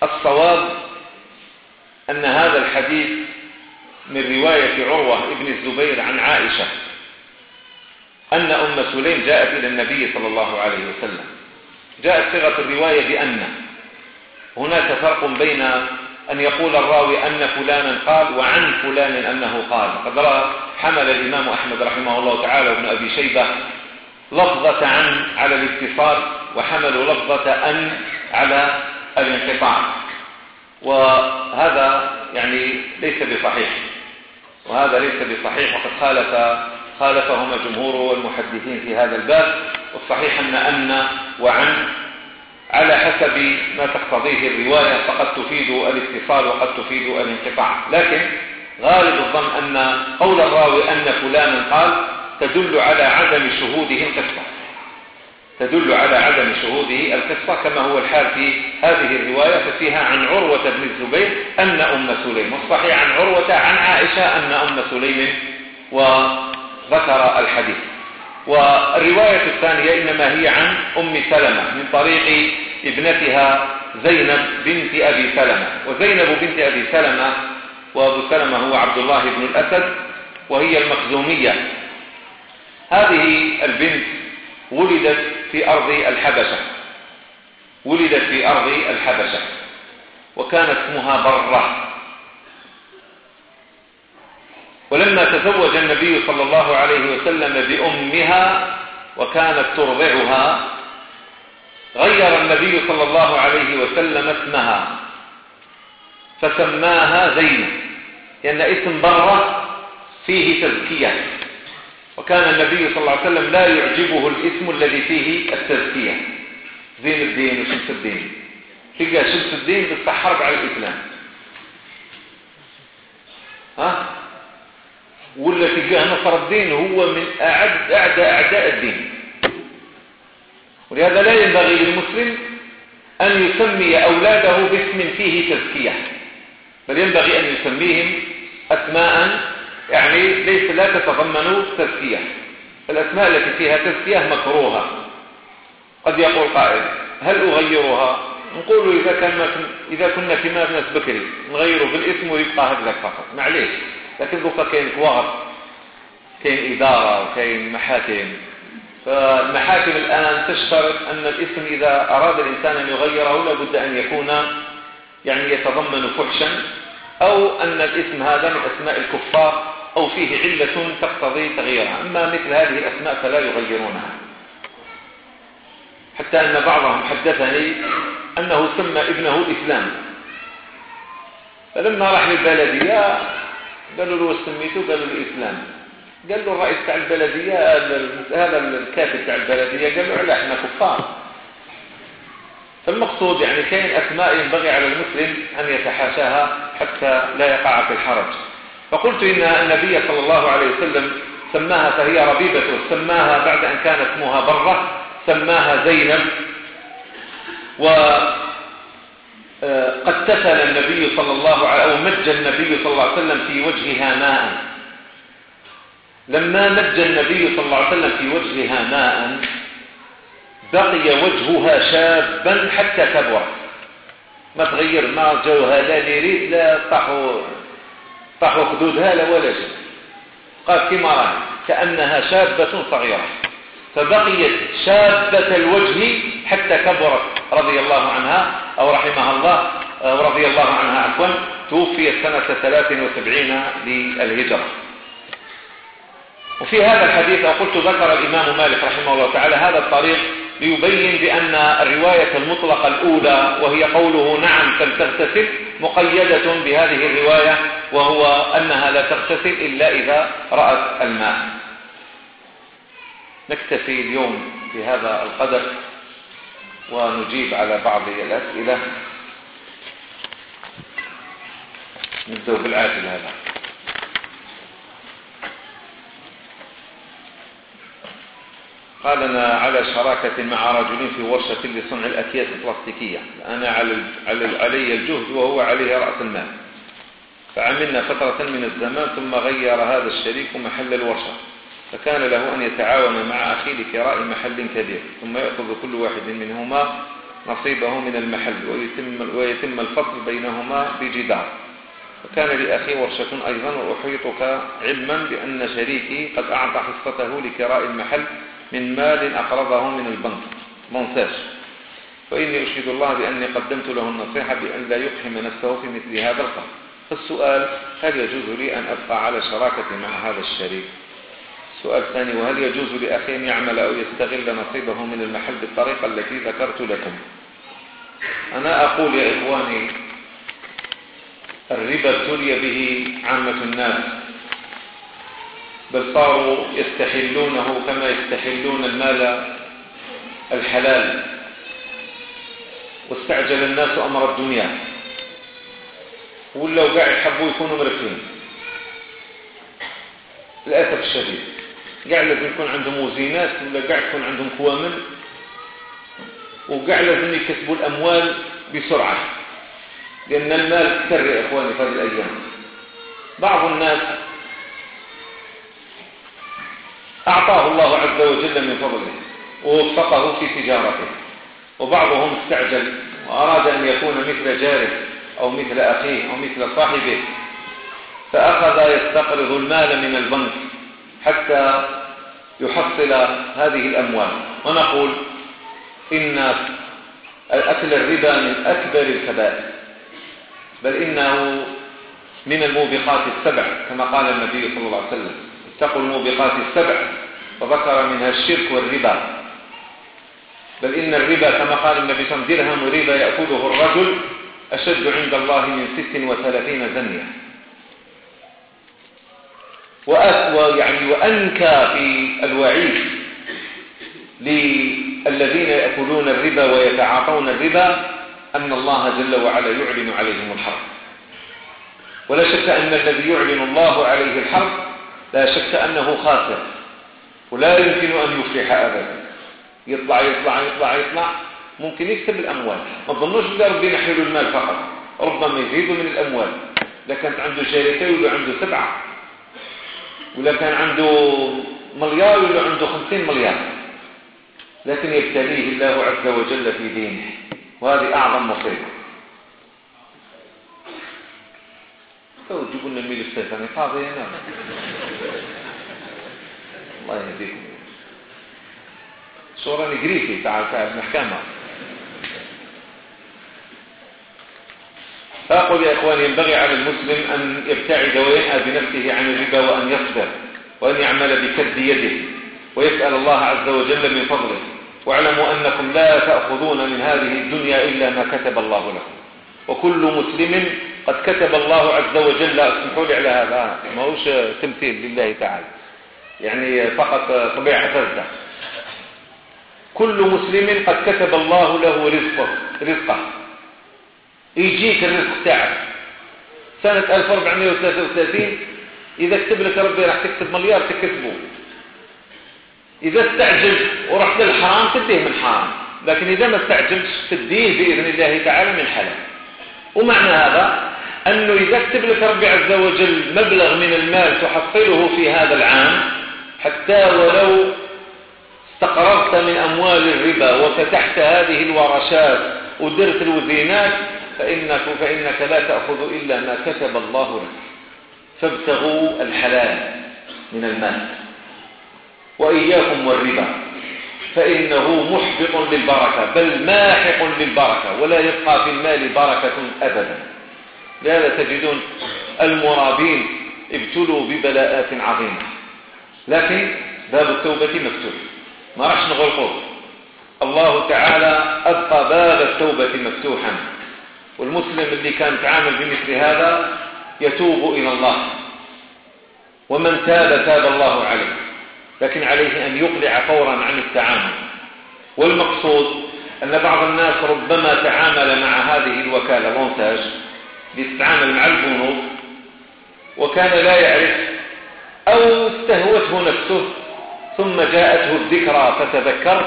والصواب أن هذا الحديث من رواية عروة ابن الزبير عن عائشة أن أم سليم جاءت إلى النبي صلى الله عليه وسلم. جاءت صيغة الرواية بأن. هناك فرق بين أن يقول الراوي أن فلانا قال وعن فلان أنه قال. قد حمل الإمام أحمد رحمه الله تعالى وابن أبي شيبة لفظة عن على الاتصال وحملوا لفظة أن على الانقطاع. وهذا يعني ليس بصحيح. وهذا ليس بصحيح. وقد خالف خالفهما جمهور المحدثين في هذا الباب. والصحيح أن أن وعن على حسب ما تقتضيه الرواية فقد تفيد الاتصال وقد تفيد الانقطاع لكن غالب الظن أن قول الراوي أن فلانا قال تدل على عدم شهوده القصة. تدل على عدم شهوده القصة كما هو الحال في هذه الرواية ففيها عن عروة بن الزبير أن أم سليم والصحيح عن عروة عن عائشة أن أم سليم وذكر الحديث. والرواية الثانية إنما هي عن أم سلمة من طريق ابنتها زينب بنت أبي سلمة. وزينب بنت أبي سلمة وأبو سلمة هو عبد الله بن الأسد وهي المخزومية. هذه البنت ولدت في أرض الحبشة. ولدت في أرض الحبشة وكان اسمها برة. ولما تزوج النبي صلى الله عليه وسلم بأمها وكانت ترضعها غير النبي صلى الله عليه وسلم اسمها فسماها زينب لأن اسم برة فيه تزكية. وكان النبي صلى الله عليه وسلم لا يعجبه الاسم الذي فيه التزكية. زين الدين وشمس الدين. تلقى شمس الدين بالصحرب على الإسلام. ها؟ والتي جهة نصر الدين هو من أعد أعدى أعداء الدين. ولهذا لا ينبغي للمسلم أن يسمي أولاده باسم فيه تزكية. بل ينبغي أن يسميهم أسماء يعني ليس لا تتضمن تزكية. الأسماء التي فيها تزكية مكروهة. قد يقول قائل هل أغيرها؟ نقول إذا, كان إذا كنا في مادنس بكري نغيره بالاسم ويبقى هذا فقط. معليش. لكن بقى كاين كوارث كاين إدارة وكاين محاكم. فالمحاكم الآن تشترط أن الاسم إذا أراد الإنسان أن يغيره لابد أن يكون يعني يتضمن فحشا أو أن الاسم هذا من أسماء الكفار أو فيه علة تقتضي تغييرها. أما مثل هذه الأسماء فلا يغيرونها. حتى أن بعضهم حدثني أنه سمى ابنه إسلام. فلما راح للبلدية قالوا له سميته قالوا له إسلام. قال له الرئيس تاع البلدية هذا الكاتب تاع البلدية. قال له لا إحنا كفار. فالمقصود يعني كاين أسماء ينبغي على المسلم أن يتحاشاها حتى لا يقع في الحرج. فقلت إن النبي صلى الله عليه وسلم سماها فهي ربيبته سماها بعد أن كان اسمها برة سماها زينب. و آه، قد تسل النبي صلى الله عليه أو مج النبي صلى الله عليه وسلم في وجهها ماء. لما مج النبي صلى الله عليه وسلم في وجهها ماء بقي وجهها شابا حتى كبر ما تغير ما جوها لا يريد لا طحوا طحوا خدودها لا ولا شيء. قال كما رأي كأنها شابة صغيرة. فبقيت شابة الوجه حتى كبرت. رضي الله عنها أو رحمها الله. أو رضي الله عنها عفوا. توفيت سنة 73 للهجرة. وفي هذا الحديث قلت ذكر الإمام مالك رحمه الله تعالى هذا الطريق ليبين بأن الرواية المطلقة الأولى وهي قوله نعم فلتغتسل مقيدة بهذه الرواية وهو أنها لا تغتسل إلا إذا رأت الماء. نكتفي اليوم بهذا القدر ونجيب على بعض الأسئلة. نبدأ بالعاتل هذا. قال أنا على شراكة مع رجل في ورشة لصنع الأكياس البلاستيكية. أنا علي الجهد وهو عليه رأس المال. فعملنا فترة من الزمان ثم غير هذا الشريك محل الورشة. فكان له أن يتعاون مع أخيه لكراء محل كبير ثم يأخذ كل واحد منهما نصيبه من المحل ويتم, ويتم الفصل بينهما بجدار. وكان لأخي ورشة أيضا وأحيطك علما بأن شريكي قد أعطى حصته لكراء المحل من مال أقرضه من البنك. منساج وإني أشهد الله بأني قدمت له النصيحة بأن لا يقحم نفسه في مثل هذا القرض. فالسؤال هل يجوز لي أن أبقى على شراكتي مع هذا الشريك؟ سؤال ثاني وهل يجوز لأخي أن يعمل أو يستغل نصيبه من المحل بالطريقة التي ذكرت لكم؟ أنا أقول يا إخواني الربا ابتلي به عامة الناس بل صاروا يستحلونه كما يستحلون المال الحلال. واستعجل الناس أمر الدنيا. ولو قاعد حبوا يكونوا مرفين للأسف الشديد. قاع لازم يكون عندهم وزينات ولا قاع يكون عندهم كوامل وقاع لازم يكسبوا الأموال بسرعة. لأن المال كثر يا إخواني في هذه الأيام. بعض الناس أعطاه الله عز وجل من فضله ووفقه في تجارته. وبعضهم استعجل وأراد أن يكون مثل جاره أو مثل أخيه أو مثل صاحبه. فأخذ يستقرض المال من البنك. حتى يحصل هذه الأموال. ونقول إن الأكل الربا من أكبر الكبائر بل إنه من الموبقات السبع كما قال النبي صلى الله عليه وسلم اتقوا الموبقات السبع وذكر منها الشرك والربا. بل إن الربا كما قال النبي صلى الله عليه وسلم درهم ربا يأخذه الرجل أشد عند الله من 36 زنية. وأسوى يعني وأنكى في الوعيد للذين يأكلون الربا ويتعاطون الربا أن الله جل وعلا يعلن عليهم الحرب. ولا شك أن الذي يعلن الله عليه الحرب لا شك أنه خاسر ولا يمكن أن يفلح أبدا. يطلع يطلع يطلع يطلع ممكن يكسب الأموال. ما تظنوش أن ربي حلو المال فقط ربما يزيد من الأموال. لكن عنده شركة ولا عنده سبعة. ولا كان عنده مليار ولا عنده خمسين مليار. لكن يبتليه الله عز وجل في دينه. وهذه أعظم مصيبة. لو تجيبوا لنا ميل السيطان فاضي هنا الله يهديكم صورة نجريتي تعال تعال المحكمة فأقول يا إخواني ينبغي على المسلم أن يبتعد وينأى بنفسه عن الربا وأن يصبر وأن يعمل بكد يده ويسأل الله عز وجل من فضله. واعلموا أنكم لا تأخذون من هذه الدنيا إلا ما كتب الله لكم. وكل مسلم قد كتب الله عز وجل اسمحوا لي على هذا ما هوش تمثيل لله تعالى. يعني فقط طبيعة فردة. كل مسلم قد كتب الله له رزقه رزقه. يجيك الرزق تاعك سنة 1433 إذا كتب لك ربي راح تكتب مليار تكتبه. إذا استعجلت ورحت للحرام تديه من الحرام لكن إذا ما استعجلتش تديه بإذن الله تعالى من حلم ومعنى هذا أنه إذا كتب لك ربي عز وجل مبلغ من المال تحصله في هذا العام حتى ولو استقررت من أموال الربا وفتحت هذه الورشات ودرت الوزينات فإنك, فإنك لا تأخذ إلا ما كتب الله لك. فابتغوا الحلال من المال. وإياكم والربا. فإنه محبط للبركة بل ماحق للبركة ولا يبقى في المال بركة أبدا. لهذا تجدون المرابين ابتلوا ببلاءات عظيمة. لكن باب التوبة مفتوح. ما راح نغلقه الله تعالى أبقى باب التوبة مفتوحا. والمسلم اللي كان تعامل بمثل هذا يتوب إلى الله. ومن تاب تاب الله عليه. لكن عليه أن يقلع فورا عن التعامل. والمقصود أن بعض الناس ربما تعامل مع هذه الوكالة مونتاج لتتعامل مع البنوك وكان لا يعرف أو استهوته نفسه ثم جاءته الذكرى فتذكر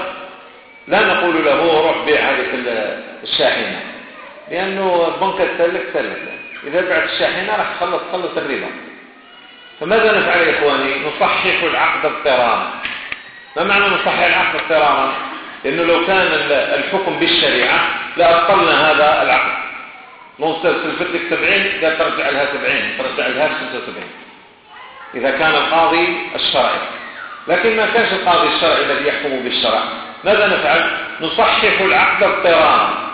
لا نقول له روح بيع هذه الشاحنة. لأنه البنك الثالث ثالث إذا بعت الشاحنة راح تخلص تخلص الربا. فماذا نفعل يا إخواني؟ نصحح العقد اضطرارا. ما معنى نصحح العقد اضطرارا؟ لأنه لو كان الحكم بالشريعة لأبطلنا هذا العقد. نوصل سلفت لك 70 لا ترجع لها 70 ترجع لها 76 إذا كان القاضي الشرعي. لكن ما كانش القاضي الشرعي الذي يحكم بالشرع. ماذا نفعل؟ نصحح العقد اضطرارا.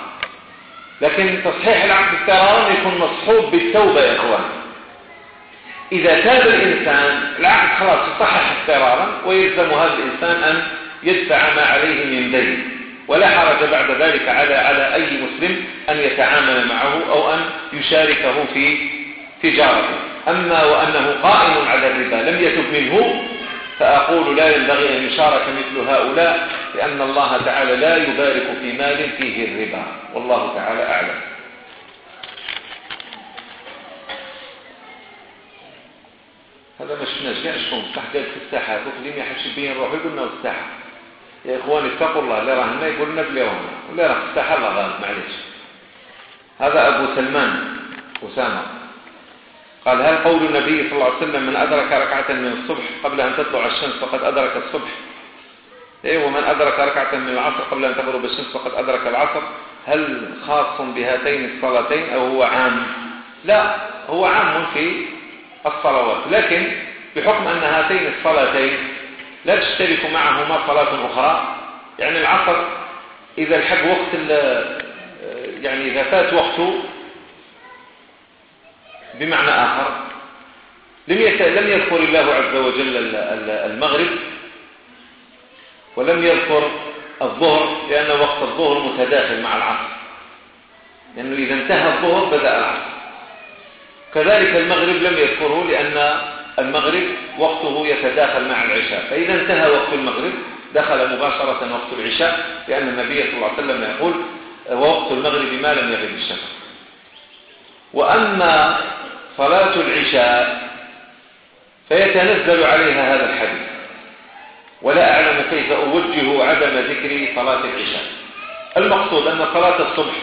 لكن تصحيح العقد الطيران يكون مصحوب بالتوبة يا إخوان. إذا تاب الإنسان العقد خلاص صحح الطيران ويلزم هذا الإنسان أن يدفع ما عليه من دين ولا حرج بعد ذلك على على أي مسلم أن يتعامل معه أو أن يشاركه في تجارته. أما وأنه قائم على الربا لم يتب منه فأقول لا ينبغي أن يشارك مثل هؤلاء لأن الله تعالى لا يبارك في مال فيه الربا. والله تعالى أعلم. هذا مش نجعش مفتح قال في الساحة. تقديم يحشي بيه نروح يقولنا الساحة. يا إخواني اتقوا الله اللي راه هنا يقولنا بليوم لا راه الساحة الله غالب معلش هذا أبو سلمان أسامة. قال هل قول النبي صلى الله عليه وسلم من أدرك ركعة من الصبح قبل أن تطلع الشمس فقد أدرك الصبح؟ إيه ومن أدرك ركعة من العصر قبل أن تغرب الشمس فقد أدرك العصر. هل خاص بهاتين الصلاتين أو هو عام؟ لا هو عام في الصلوات لكن بحكم أن هاتين الصلاتين لا تشترك معهما صلاة أخرى. يعني العصر إذا الحق وقت يعني إذا فات وقته بمعنى آخر. لم لم يذكر الله عز وجل المغرب ولم يذكر الظهر لأن وقت الظهر متداخل مع العصر. لأنه إذا انتهى الظهر بدأ العصر. كذلك المغرب لم يذكره لأن المغرب وقته يتداخل مع العشاء. فإذا انتهى وقت المغرب دخل مباشرة وقت العشاء لأن النبي صلى الله عليه وسلم يقول ووقت المغرب ما لم يغب الشمس. وأما صلاة العشاء فيتنزل عليها هذا الحديث. ولا أعلم كيف أوجه عدم ذكر صلاة العشاء. المقصود أن صلاة الصبح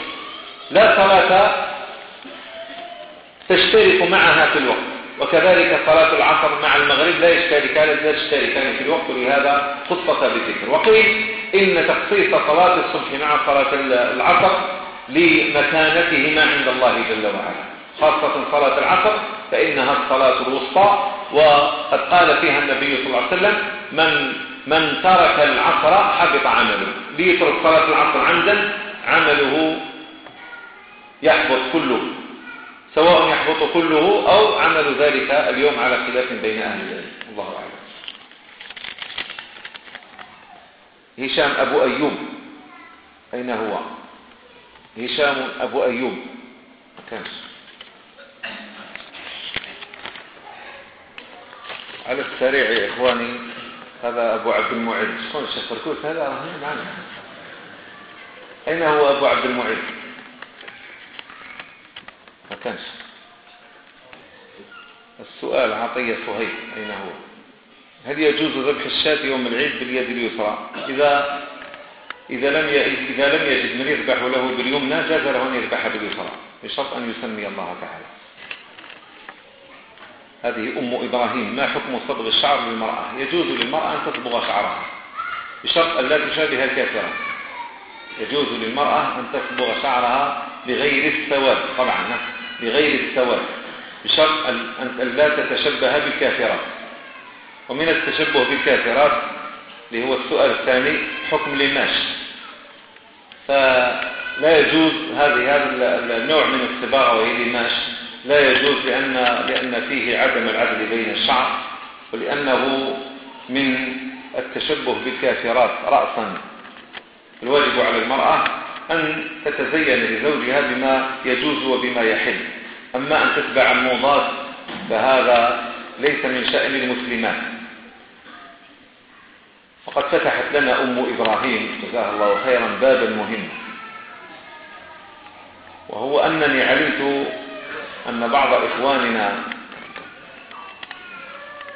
لا صلاة تشترك معها في الوقت. وكذلك صلاة العصر مع المغرب لا يشتركان لا يشتركان يعني في الوقت. لهذا خطة بالذكر. وقيل إن تخصيص صلاة الصبح مع صلاة العصر لمكانتهما عند الله جل وعلا خاصة صلاة العصر فإنها الصلاة الوسطى وقد قال فيها النبي صلى الله عليه وسلم من, من ترك العصر حبط عمله. ليترك صلاة العصر عمدا عمله يحبط كله سواء يحبط كله أو عمل ذلك اليوم على خلاف بين أهل العلم. الله أعلم. هشام أبو أيوب أين هو؟ هشام أبو أيوب. كانش على السريع يا إخواني هذا أبو عبد المعز شلون شفركوت هذا رهيب عنه أين هو أبو عبد المعز ما كانش السؤال عطية صهيب أين هو؟ هل يجوز ذبح الشاة يوم العيد باليد اليسرى؟ إذا إذا لم إذا لم يجد من يذبح له باليمنى جاز له أن يذبح باليسرى بشرط أن يسمي الله تعالى. هذه أم إبراهيم ما حكم صبغ الشعر للمرأة؟ يجوز للمرأة أن تصبغ شعرها بشرط أن لا تشابه الكافرة. يجوز للمرأة أن تصبغ شعرها بغير السواد طبعا بغير السواد بشرط أن لا تتشبه بالكافرات ومن التشبه بالكافرات اللي هو السؤال الثاني حكم لماش؟ فلا يجوز هذه هذا النوع من السباق وهي ماش لا يجوز لأن, لأن فيه عدم العدل بين الشعب ولأنه من التشبه بالكافرات رأسا. الواجب على المرأة أن تتزين لزوجها بما يجوز وبما يحل. أما أن تتبع الموضات فهذا ليس من شأن المسلمات. وقد فتحت لنا أم إبراهيم جزاها الله خيرا بابا مهما. وهو أنني علمت أن بعض إخواننا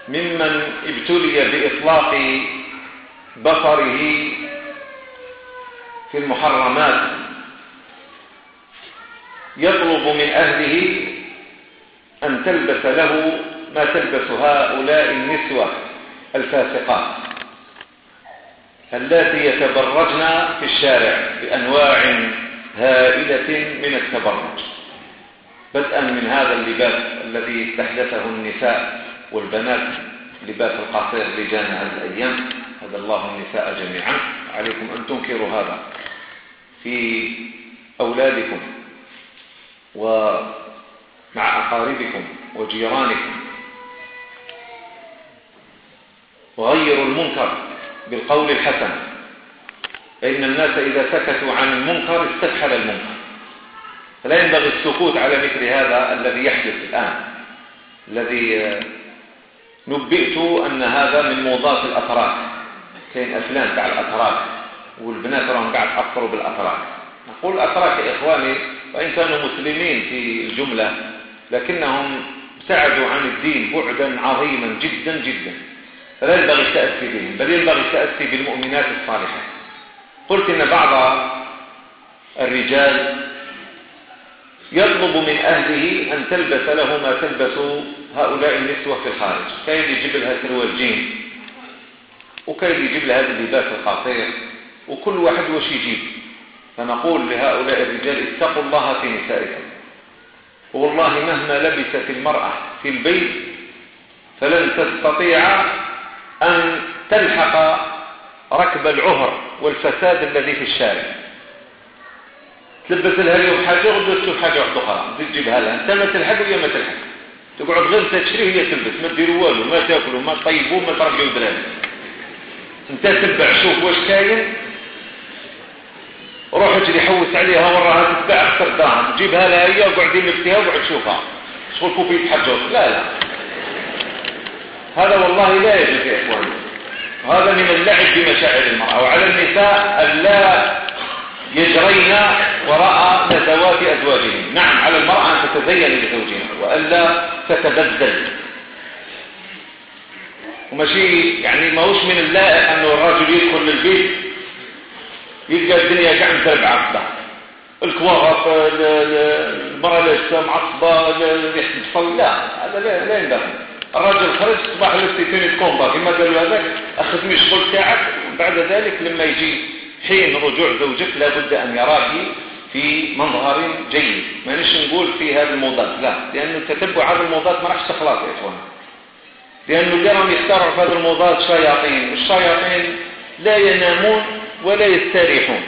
ممن ابتلي بإطلاق بصره في المحرمات يطلب من أهله أن تلبس له ما تلبس هؤلاء النسوة الفاسقات. التي يتبرجن في الشارع بأنواع هائلة من التبرج. بدءا من هذا اللباس الذي استحدثه النساء والبنات لباس القصير لجان هذه الأيام. هذا الله النساء جميعا. عليكم أن تنكروا هذا في أولادكم ومع أقاربكم وجيرانكم. وغيروا المنكر. بالقول الحسن. فإن الناس إذا سكتوا عن المنكر استفحل المنكر. فلا ينبغي السكوت على مثل هذا الذي يحدث الآن. الذي آه، نبئت أن هذا من موضات الأتراك. كاين أفلام تاع الأتراك والبنات راهم قاعد أفروا بالأتراك. نقول الأتراك يا إخواني وإن كانوا مسلمين في الجملة لكنهم ابتعدوا عن الدين بعدا عظيما جدا جدا. فلا ينبغي التأسي بهم بل ينبغي التأسي بالمؤمنات الصالحات قلت إن بعض الرجال يطلب من أهله أن تلبس له ما تلبس هؤلاء النسوة في الخارج. كيف يجيب لها سروجين وكيف يجيب لها اللباس القاطع وكل واحد وش يجيب. فنقول لهؤلاء الرجال اتقوا الله في نسائكم. والله مهما لبست المرأة في البيت فلن تستطيع أن تلحق ركب العهر والفساد الذي في الشارع. تلبس لها اليوم حاجة وتلبس تشوف حاجة أخرى تجيبها لها. أنت ما تلحق وهي ما تلحق. تقعد غير تشري وهي تلبس. ما تديروا والو ما تاكلوا ما تطيبوا ما تربيوا بلاد. أنت تتبع شوف واش كاين. روح اجري حوس عليها وراها تتبع اختر داهم. جيبها لها هي وقعدي نفتيها وقعد شوفها شغل كوفي تحجر لا لا. هذا والله لا يجوز يا إخواني. هذا من اللعب في مشاعر المرأة. وعلى النساء ألا يجرين وراء ندوات أزواجهم. نعم على المرأة أن تتزين لزوجها وألا تتبدل. وماشي يعني ماهوش من اللائق أن الراجل يدخل للبيت يلقى الدنيا كعن تربع عقبة الكوارث المرأة لسه معصبة لا هذا لا ينبغي الرجل خرج اصبح الاستيتين كومبا كما قالوا هذاك أخذ من الشغل تاعك بعد ذلك لما يجي حين رجوع زوجك لابد أن يراك في منظر جيد. مانيش نقول في هذا الموضات لا. لأنه تتبع هذا الموضات ما رحش تخلاص يا إخوان. لأنه اللي راهم يختاروا في هذا الموضات شياطين الشياطين لا ينامون ولا يستريحون.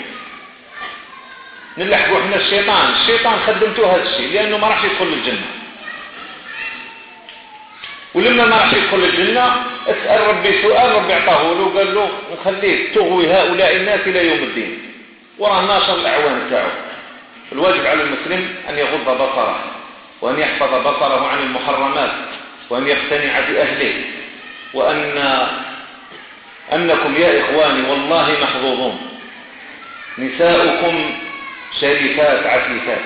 نلحقوا إحنا الشيطان. الشيطان خدمتوه هذا الشيء لأنه ما رح يدخل الجنه ولما ما راح يدخل الجنة اسأل ربي سؤال ربي أعطاه له قال له نخليه تغوي هؤلاء الناس إلى يوم الدين. وراه ناشر الأعوان تاعه الواجب على المسلم أن يغض بصره وأن يحفظ بصره عن المحرمات وأن يقتنع بأهله وأن أنكم يا إخواني والله محظوظون. نساؤكم شريفات عفيفات.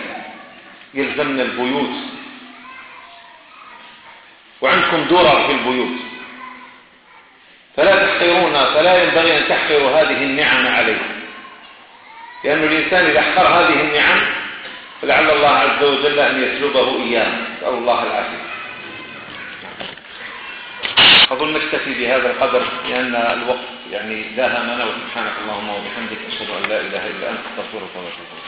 يلزمن البيوت وعندكم درر في البيوت. فلا تحقرون فلا ينبغي أن تحقروا هذه النعم عليكم. لأن الإنسان إذا احقر هذه النعم فلعل الله عز وجل أن يسلبه إياه. نسأل الله العافية. أظن نكتفي بهذا القدر لأن الوقت يعني داهمنا وسبحانك اللهم وبحمدك أشهد أن لا إله إلا أنت أستغفرك وأتوب إليك.